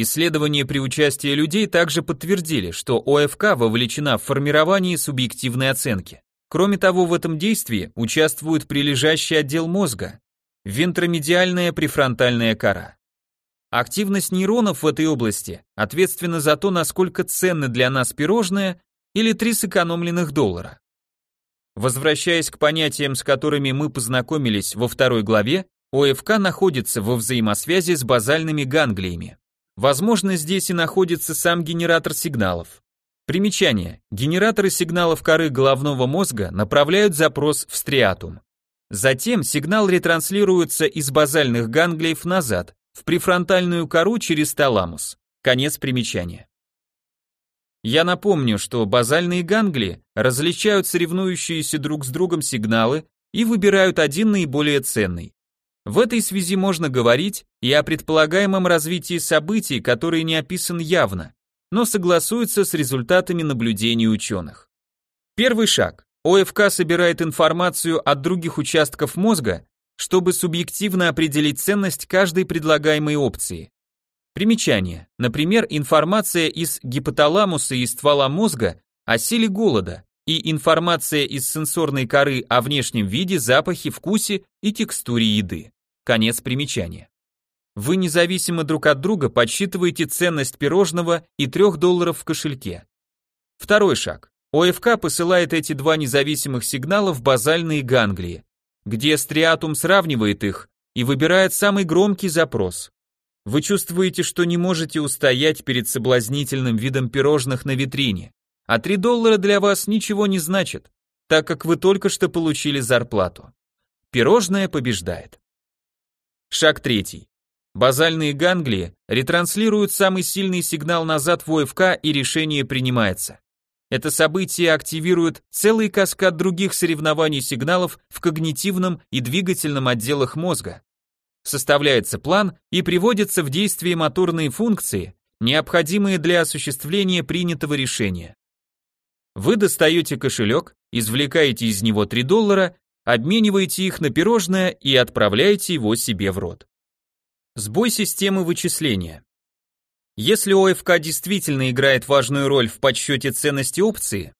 Исследования при участии людей также подтвердили, что ОФК вовлечена в формирование субъективной оценки. Кроме того, в этом действии участвует прилежащий отдел мозга, вентромедиальная префронтальная кора. Активность нейронов в этой области ответственна за то, насколько ценно для нас пирожное или три сэкономленных доллара. Возвращаясь к понятиям, с которыми мы познакомились во второй главе, ОФК находится во взаимосвязи с базальными ганглиями. Возможно, здесь и находится сам генератор сигналов. Примечание. Генераторы сигналов коры головного мозга направляют запрос в стриатум. Затем сигнал ретранслируется из базальных ганглиев назад, в префронтальную кору через таламус. Конец примечания. Я напомню, что базальные ганглии различают соревнующиеся друг с другом сигналы и выбирают один наиболее ценный. В этой связи можно говорить и о предполагаемом развитии событий, которые не описаны явно, но согласуются с результатами наблюдений ученых. Первый шаг. ОФК собирает информацию от других участков мозга чтобы субъективно определить ценность каждой предлагаемой опции. Примечание. Например, информация из гипоталамуса и ствола мозга о силе голода и информация из сенсорной коры о внешнем виде, запахе, вкусе и текстуре еды. Конец примечания. Вы независимо друг от друга подсчитываете ценность пирожного и 3 долларов в кошельке. Второй шаг. ОФК посылает эти два независимых сигнала в базальные ганглии где стриатум сравнивает их и выбирает самый громкий запрос. Вы чувствуете, что не можете устоять перед соблазнительным видом пирожных на витрине, а 3 доллара для вас ничего не значит, так как вы только что получили зарплату. Пирожное побеждает. Шаг третий. Базальные ганглии ретранслируют самый сильный сигнал назад в ОФК и решение принимается. Это событие активирует целый каскад других соревнований сигналов в когнитивном и двигательном отделах мозга. Составляется план и приводятся в действие моторные функции, необходимые для осуществления принятого решения. Вы достаете кошелек, извлекаете из него 3 доллара, обмениваете их на пирожное и отправляете его себе в рот. Сбой системы вычисления. Если ОФК действительно играет важную роль в подсчете ценности опции,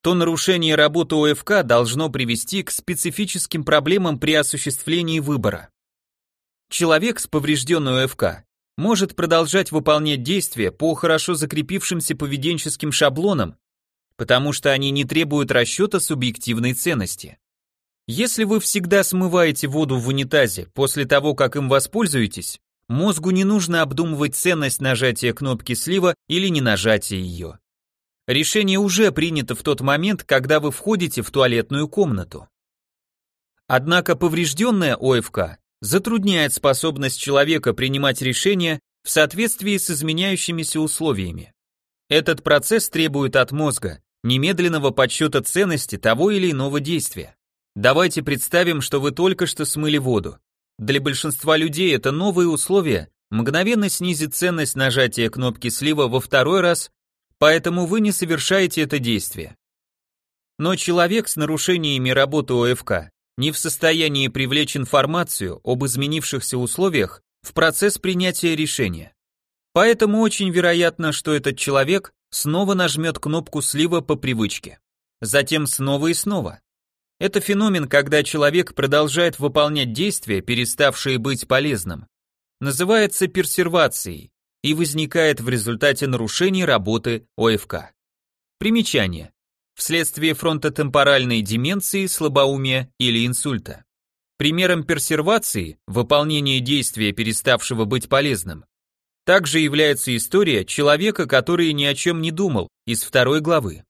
то нарушение работы ОФК должно привести к специфическим проблемам при осуществлении выбора. Человек с поврежденной ОФК может продолжать выполнять действия по хорошо закрепившимся поведенческим шаблонам, потому что они не требуют расчета субъективной ценности. Если вы всегда смываете воду в унитазе после того, как им воспользуетесь, мозгу не нужно обдумывать ценность нажатия кнопки слива или не нажатия ее. Решение уже принято в тот момент, когда вы входите в туалетную комнату. Однако поврежденная ОФК затрудняет способность человека принимать решения в соответствии с изменяющимися условиями. Этот процесс требует от мозга немедленного подсчета ценности того или иного действия. Давайте представим, что вы только что смыли воду. Для большинства людей это новые условия мгновенно снизит ценность нажатия кнопки слива во второй раз, поэтому вы не совершаете это действие. Но человек с нарушениями работы ОФК не в состоянии привлечь информацию об изменившихся условиях в процесс принятия решения. Поэтому очень вероятно, что этот человек снова нажмет кнопку слива по привычке. Затем снова и снова. Это феномен, когда человек продолжает выполнять действия, переставшие быть полезным. Называется персервацией и возникает в результате нарушений работы ОФК. Примечание вследствие фронтотемпоральной деменции, слабоумия или инсульта. Примером персервации, выполнения действия, переставшего быть полезным, также является история человека, который ни о чем не думал, из второй главы.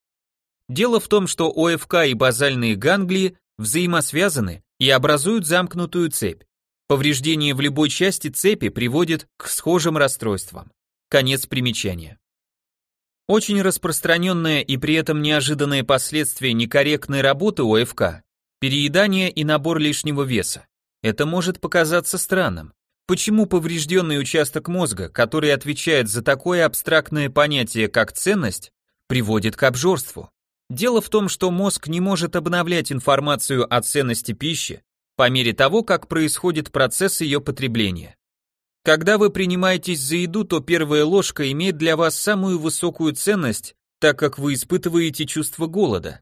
Дело в том, что ОФК и базальные ганглии взаимосвязаны и образуют замкнутую цепь. Повреждение в любой части цепи приводит к схожим расстройствам. Конец примечания. Очень распространенное и при этом неожиданное последствие некорректной работы ОФК – переедание и набор лишнего веса. Это может показаться странным. Почему поврежденный участок мозга, который отвечает за такое абстрактное понятие, как ценность, приводит к обжорству? Дело в том, что мозг не может обновлять информацию о ценности пищи по мере того, как происходит процесс ее потребления. Когда вы принимаетесь за еду, то первая ложка имеет для вас самую высокую ценность, так как вы испытываете чувство голода.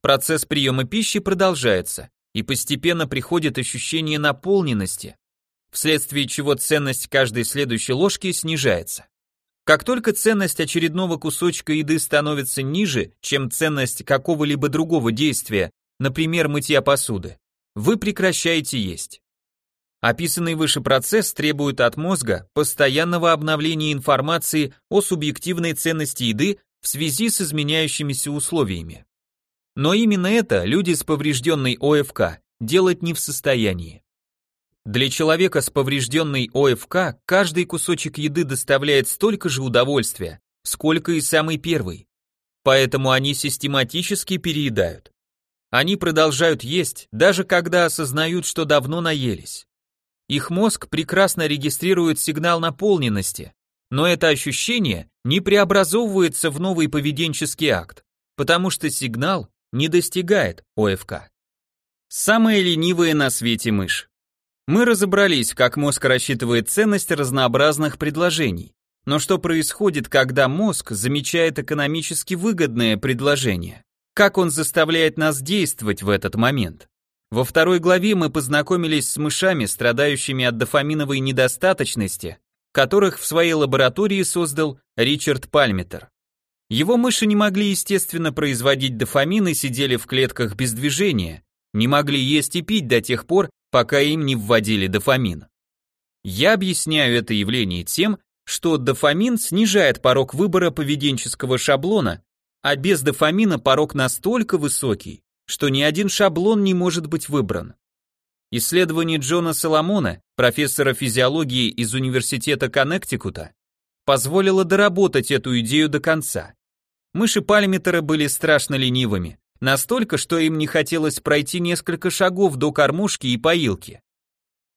Процесс приема пищи продолжается, и постепенно приходит ощущение наполненности, вследствие чего ценность каждой следующей ложки снижается. Как только ценность очередного кусочка еды становится ниже, чем ценность какого-либо другого действия, например, мытья посуды, вы прекращаете есть. Описанный выше процесс требует от мозга постоянного обновления информации о субъективной ценности еды в связи с изменяющимися условиями. Но именно это люди с поврежденной ОФК делать не в состоянии. Для человека с поврежденной ОФК каждый кусочек еды доставляет столько же удовольствия, сколько и самый первый. Поэтому они систематически переедают. Они продолжают есть, даже когда осознают, что давно наелись. Их мозг прекрасно регистрирует сигнал наполненности, но это ощущение не преобразовывается в новый поведенческий акт, потому что сигнал не достигает ОФК. Самая ленивая на свете мышь. Мы разобрались, как мозг рассчитывает ценность разнообразных предложений. Но что происходит, когда мозг замечает экономически выгодное предложение? Как он заставляет нас действовать в этот момент? Во второй главе мы познакомились с мышами, страдающими от дофаминовой недостаточности, которых в своей лаборатории создал Ричард Пальметер. Его мыши не могли естественно производить дофамин и сидели в клетках без движения, не могли есть и пить до тех пор, пока им не вводили дофамин. Я объясняю это явление тем, что дофамин снижает порог выбора поведенческого шаблона, а без дофамина порог настолько высокий, что ни один шаблон не может быть выбран. Исследование Джона Соломона, профессора физиологии из Университета Коннектикута, позволило доработать эту идею до конца. Мыши Пальметера были страшно ленивыми, настолько, что им не хотелось пройти несколько шагов до кормушки и поилки.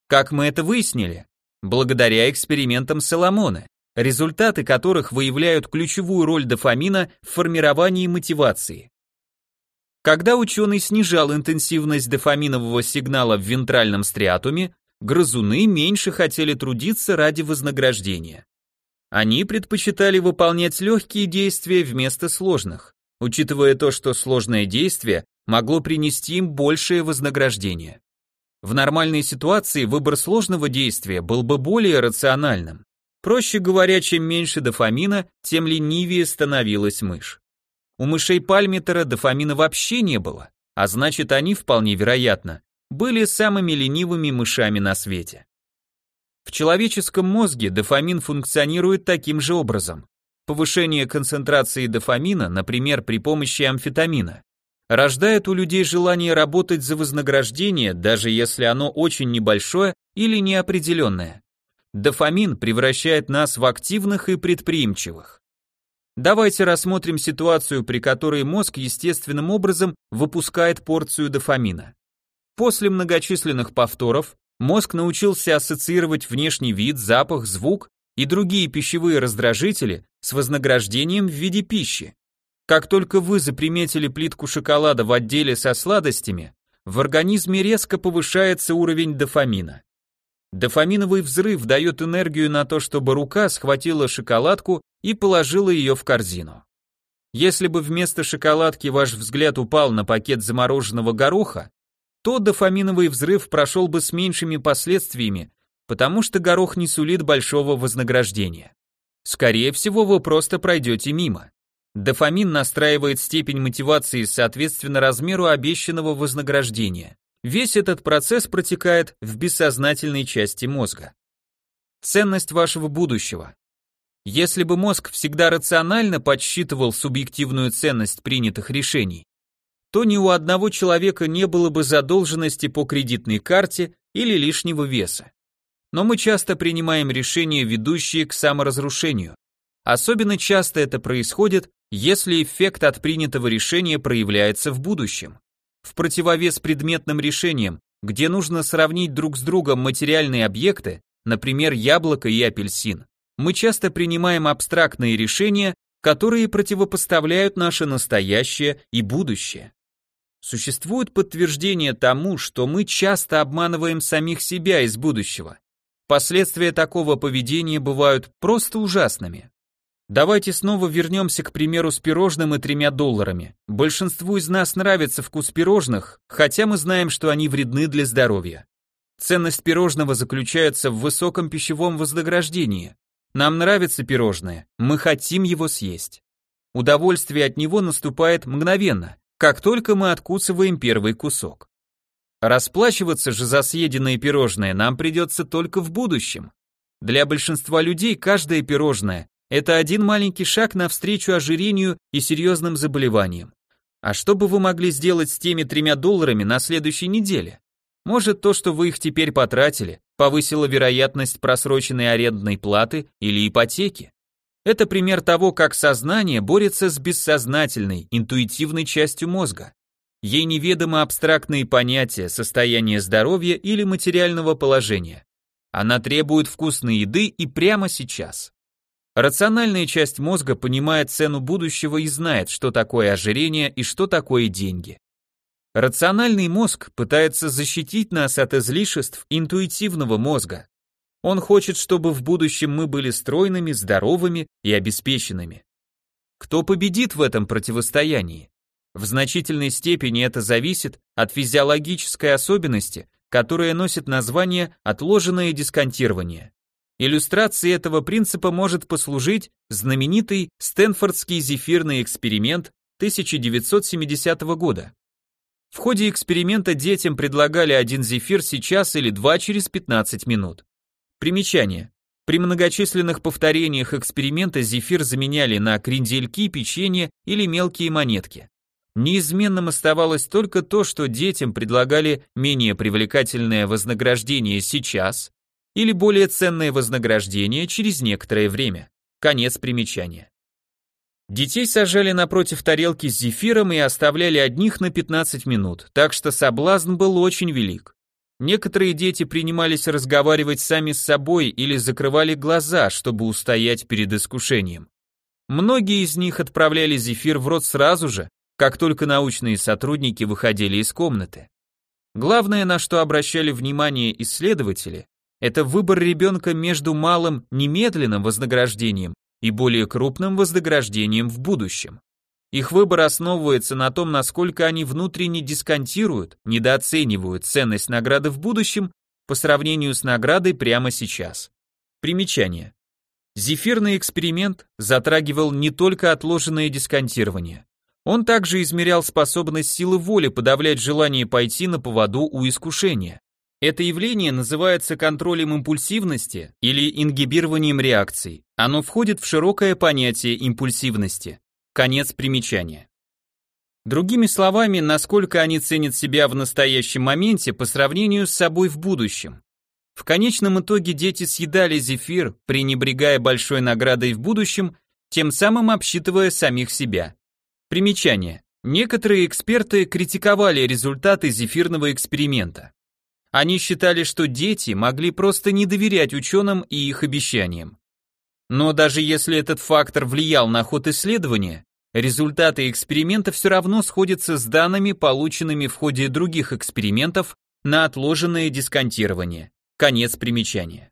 Как мы это выяснили? Благодаря экспериментам Соломона, результаты которых выявляют ключевую роль дофамина в формировании мотивации. Когда ученый снижал интенсивность дофаминового сигнала в вентральном стриатуме, грызуны меньше хотели трудиться ради вознаграждения. Они предпочитали выполнять легкие действия вместо сложных, учитывая то, что сложное действие могло принести им большее вознаграждение. В нормальной ситуации выбор сложного действия был бы более рациональным. Проще говоря, чем меньше дофамина, тем ленивее становилась мышь. У мышей Пальметера дофамина вообще не было. а значит они, вполне вероятно, были самыми ленивыми мышами на свете. В человеческом мозге дофамин функционирует таким же образом. Повышение концентрации дофамина, например, при помощи амфетамина, рождает у людей желание работать за вознаграждение, даже если оно очень небольшое или неопределенное. Дофамин превращает нас в активных и предприимчивых. Давайте рассмотрим ситуацию, при которой мозг естественным образом выпускает порцию дофамина. После многочисленных повторов мозг научился ассоциировать внешний вид, запах, звук и другие пищевые раздражители с вознаграждением в виде пищи. Как только вы заприметили плитку шоколада в отделе со сладостями, в организме резко повышается уровень дофамина. Дофаминовый взрыв дает энергию на то, чтобы рука схватила шоколадку и положила ее в корзину. Если бы вместо шоколадки ваш взгляд упал на пакет замороженного гороха, то дофаминовый взрыв прошел бы с меньшими последствиями, потому что горох не сулит большого вознаграждения. Скорее всего, вы просто пройдете мимо. Дофамин настраивает степень мотивации соответственно размеру обещанного вознаграждения. Весь этот процесс протекает в бессознательной части мозга. Ценность вашего будущего. Если бы мозг всегда рационально подсчитывал субъективную ценность принятых решений, то ни у одного человека не было бы задолженности по кредитной карте или лишнего веса. Но мы часто принимаем решения, ведущие к саморазрушению. Особенно часто это происходит, если эффект от принятого решения проявляется в будущем. В противовес предметным решениям, где нужно сравнить друг с другом материальные объекты, например, яблоко и апельсин, мы часто принимаем абстрактные решения, которые противопоставляют наше настоящее и будущее. Существует подтверждение тому, что мы часто обманываем самих себя из будущего. Последствия такого поведения бывают просто ужасными. Давайте снова вернемся к примеру с пирожным и тремя долларами. Большинству из нас нравится вкус пирожных, хотя мы знаем, что они вредны для здоровья. Ценность пирожного заключается в высоком пищевом вознаграждении. Нам нравится пирожное, мы хотим его съесть. Удовольствие от него наступает мгновенно, как только мы откусываем первый кусок. Расплачиваться же за съеденное пирожное нам придется только в будущем. Для большинства людей каждое пирожное – это один маленький шаг навстречу ожирению и серьезным заболеваниям. А что бы вы могли сделать с теми тремя долларами на следующей неделе? Может, то, что вы их теперь потратили, повысило вероятность просроченной арендной платы или ипотеки? Это пример того, как сознание борется с бессознательной, интуитивной частью мозга. Ей неведомы абстрактные понятия состояния здоровья или материального положения. Она требует вкусной еды и прямо сейчас. Рациональная часть мозга понимает цену будущего и знает, что такое ожирение и что такое деньги. Рациональный мозг пытается защитить нас от излишеств интуитивного мозга, он хочет, чтобы в будущем мы были стройными, здоровыми и обеспеченными. Кто победит в этом противостоянии? В значительной степени это зависит от физиологической особенности, которая носит название отложенное дисконтирование. Иллюстрацией этого принципа может послужить знаменитый Стэнфордский зефирный эксперимент 1970 года. В ходе эксперимента детям предлагали один зефир сейчас или два через 15 минут. Примечание. При многочисленных повторениях эксперимента зефир заменяли на крендельки, печенье или мелкие монетки. Неизменным оставалось только то, что детям предлагали менее привлекательное вознаграждение сейчас или более ценное вознаграждение через некоторое время. Конец примечания. Детей сажали напротив тарелки с зефиром и оставляли одних на 15 минут, так что соблазн был очень велик. Некоторые дети принимались разговаривать сами с собой или закрывали глаза, чтобы устоять перед искушением. Многие из них отправляли зефир в рот сразу же, как только научные сотрудники выходили из комнаты. Главное, на что обращали внимание исследователи, это выбор ребенка между малым немедленным вознаграждением и более крупным вознаграждением в будущем. Их выбор основывается на том, насколько они внутренне дисконтируют, недооценивают ценность награды в будущем по сравнению с наградой прямо сейчас. Примечание. Зефирный эксперимент затрагивал не только отложенное дисконтирование. Он также измерял способность силы воли подавлять желание пойти на поводу у искушения. Это явление называется контролем импульсивности или ингибированием реакций. Оно входит в широкое понятие импульсивности. Конец примечания. Другими словами, насколько они ценят себя в настоящем моменте по сравнению с собой в будущем. В конечном итоге дети съедали зефир, пренебрегая большой наградой в будущем, тем самым обсчитывая самих себя. Примечание. Некоторые эксперты критиковали результаты зефирного эксперимента. Они считали, что дети могли просто не доверять ученым и их обещаниям. Но даже если этот фактор влиял на ход исследования, результаты эксперимента все равно сходятся с данными, полученными в ходе других экспериментов на отложенное дисконтирование. Конец примечания.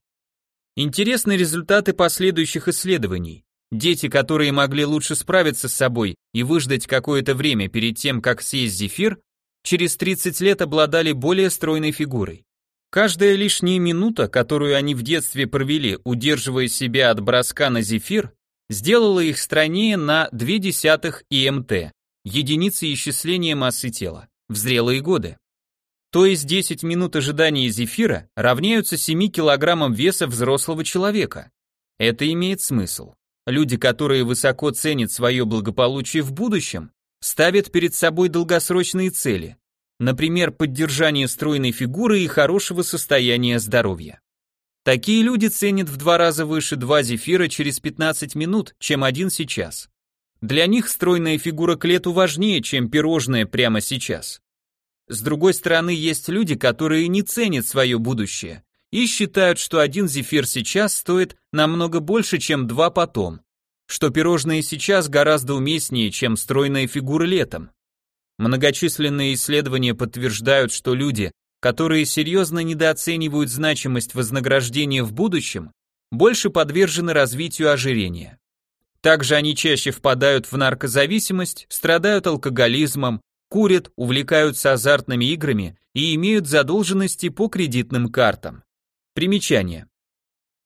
Интересны результаты последующих исследований. Дети, которые могли лучше справиться с собой и выждать какое-то время перед тем, как съесть зефир, через 30 лет обладали более стройной фигурой. Каждая лишняя минута, которую они в детстве провели, удерживая себя от броска на зефир, сделала их стройнее на 0,2 ИМТ, единицы исчисления массы тела, в зрелые годы. То есть 10 минут ожидания зефира равняются 7 килограммам веса взрослого человека. Это имеет смысл. Люди, которые высоко ценят свое благополучие в будущем, ставят перед собой долгосрочные цели, например, поддержание стройной фигуры и хорошего состояния здоровья. Такие люди ценят в два раза выше два зефира через 15 минут, чем один сейчас. Для них стройная фигура к лету важнее, чем пирожное прямо сейчас. С другой стороны, есть люди, которые не ценят свое будущее и считают, что один зефир сейчас стоит намного больше, чем два потом, что пирожные сейчас гораздо уместнее, чем стройная фигура летом. Многочисленные исследования подтверждают, что люди, которые серьезно недооценивают значимость вознаграждения в будущем, больше подвержены развитию ожирения. Также они чаще впадают в наркозависимость, страдают алкоголизмом, курят, увлекаются азартными играми и имеют задолженности по кредитным картам. Примечание.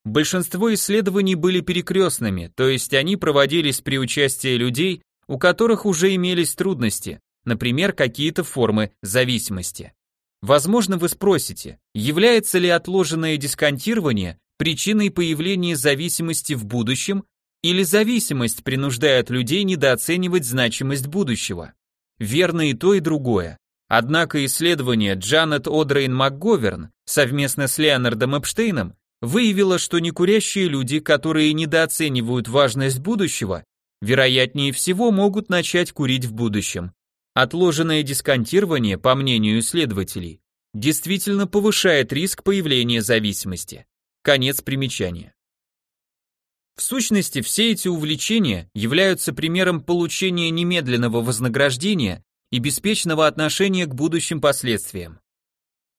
Большинство исследований были перекрестными, то есть они проводились при участии людей, у которых уже имелись трудности, например, какие-то формы зависимости. Возможно, вы спросите, является ли отложенное дисконтирование причиной появления зависимости в будущем или зависимость принуждает людей недооценивать значимость будущего? Верно и то, и другое. Однако исследование Джанет Одрейн МакГоверн совместно с Леонардом Эпштейном выявило, что некурящие люди, которые недооценивают важность будущего, вероятнее всего могут начать курить в будущем. Отложенное дисконтирование, по мнению исследователей, действительно повышает риск появления зависимости. Конец примечания. В сущности, все эти увлечения являются примером получения немедленного вознаграждения и беспечного отношения к будущим последствиям.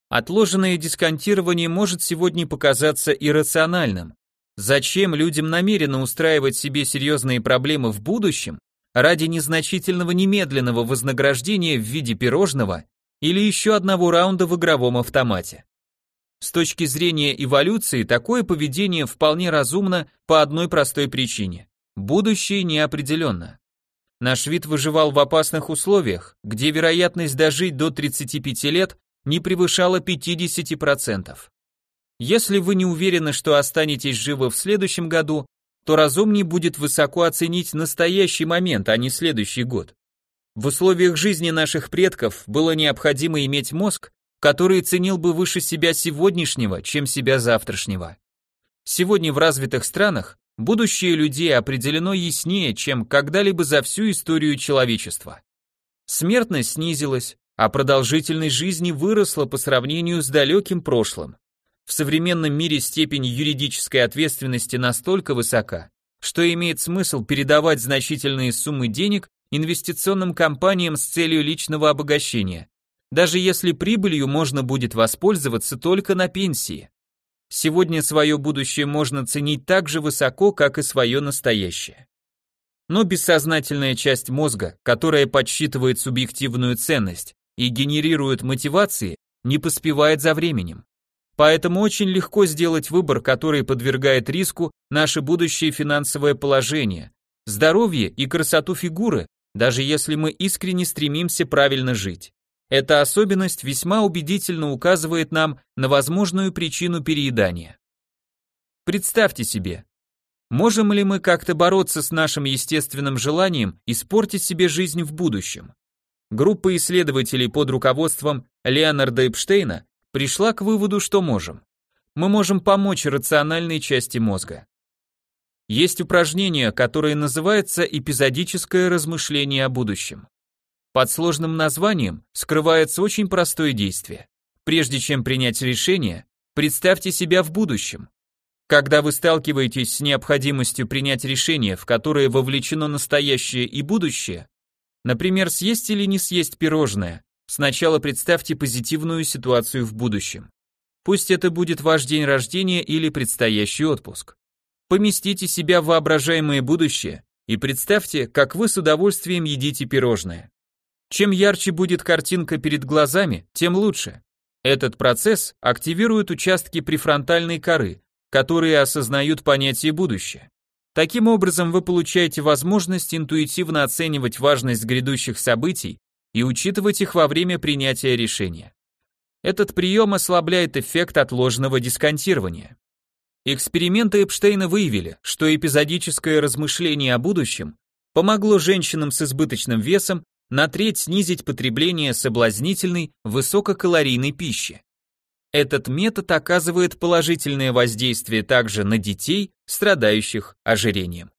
Отложенное дисконтирование может сегодня показаться иррациональным. Зачем людям намеренно устраивать себе серьезные проблемы в будущем, ради незначительного немедленного вознаграждения в виде пирожного или еще одного раунда в игровом автомате. С точки зрения эволюции, такое поведение вполне разумно по одной простой причине. Будущее неопределенно. Наш вид выживал в опасных условиях, где вероятность дожить до 35 лет не превышала 50%. Если вы не уверены, что останетесь живы в следующем году, то разумнее будет высоко оценить настоящий момент, а не следующий год. В условиях жизни наших предков было необходимо иметь мозг, который ценил бы выше себя сегодняшнего, чем себя завтрашнего. Сегодня в развитых странах будущее людей определено яснее, чем когда-либо за всю историю человечества. Смертность снизилась, а продолжительность жизни выросла по сравнению с далеким прошлым. В современном мире степень юридической ответственности настолько высока, что имеет смысл передавать значительные суммы денег инвестиционным компаниям с целью личного обогащения, даже если прибылью можно будет воспользоваться только на пенсии. Сегодня свое будущее можно ценить так же высоко, как и свое настоящее. Но бессознательная часть мозга, которая подсчитывает субъективную ценность и генерирует мотивации, не поспевает за временем. Поэтому очень легко сделать выбор, который подвергает риску наше будущее финансовое положение, здоровье и красоту фигуры, даже если мы искренне стремимся правильно жить. Эта особенность весьма убедительно указывает нам на возможную причину переедания. Представьте себе, можем ли мы как-то бороться с нашим естественным желанием испортить себе жизнь в будущем? Группа исследователей под руководством Леонарда Эпштейна пришла к выводу, что можем. Мы можем помочь рациональной части мозга. Есть упражнение, которое называется эпизодическое размышление о будущем. Под сложным названием скрывается очень простое действие. Прежде чем принять решение, представьте себя в будущем. Когда вы сталкиваетесь с необходимостью принять решение, в которое вовлечено настоящее и будущее, например, съесть или не съесть пирожное, сначала представьте позитивную ситуацию в будущем. Пусть это будет ваш день рождения или предстоящий отпуск. Поместите себя в воображаемое будущее и представьте, как вы с удовольствием едите пирожное. Чем ярче будет картинка перед глазами, тем лучше. Этот процесс активирует участки префронтальной коры, которые осознают понятие будущее. Таким образом, вы получаете возможность интуитивно оценивать важность грядущих событий и учитывать их во время принятия решения. Этот прием ослабляет эффект отложенного дисконтирования. Эксперименты Эпштейна выявили, что эпизодическое размышление о будущем помогло женщинам с избыточным весом на треть снизить потребление соблазнительной высококалорийной пищи. Этот метод оказывает положительное воздействие также на детей, страдающих ожирением.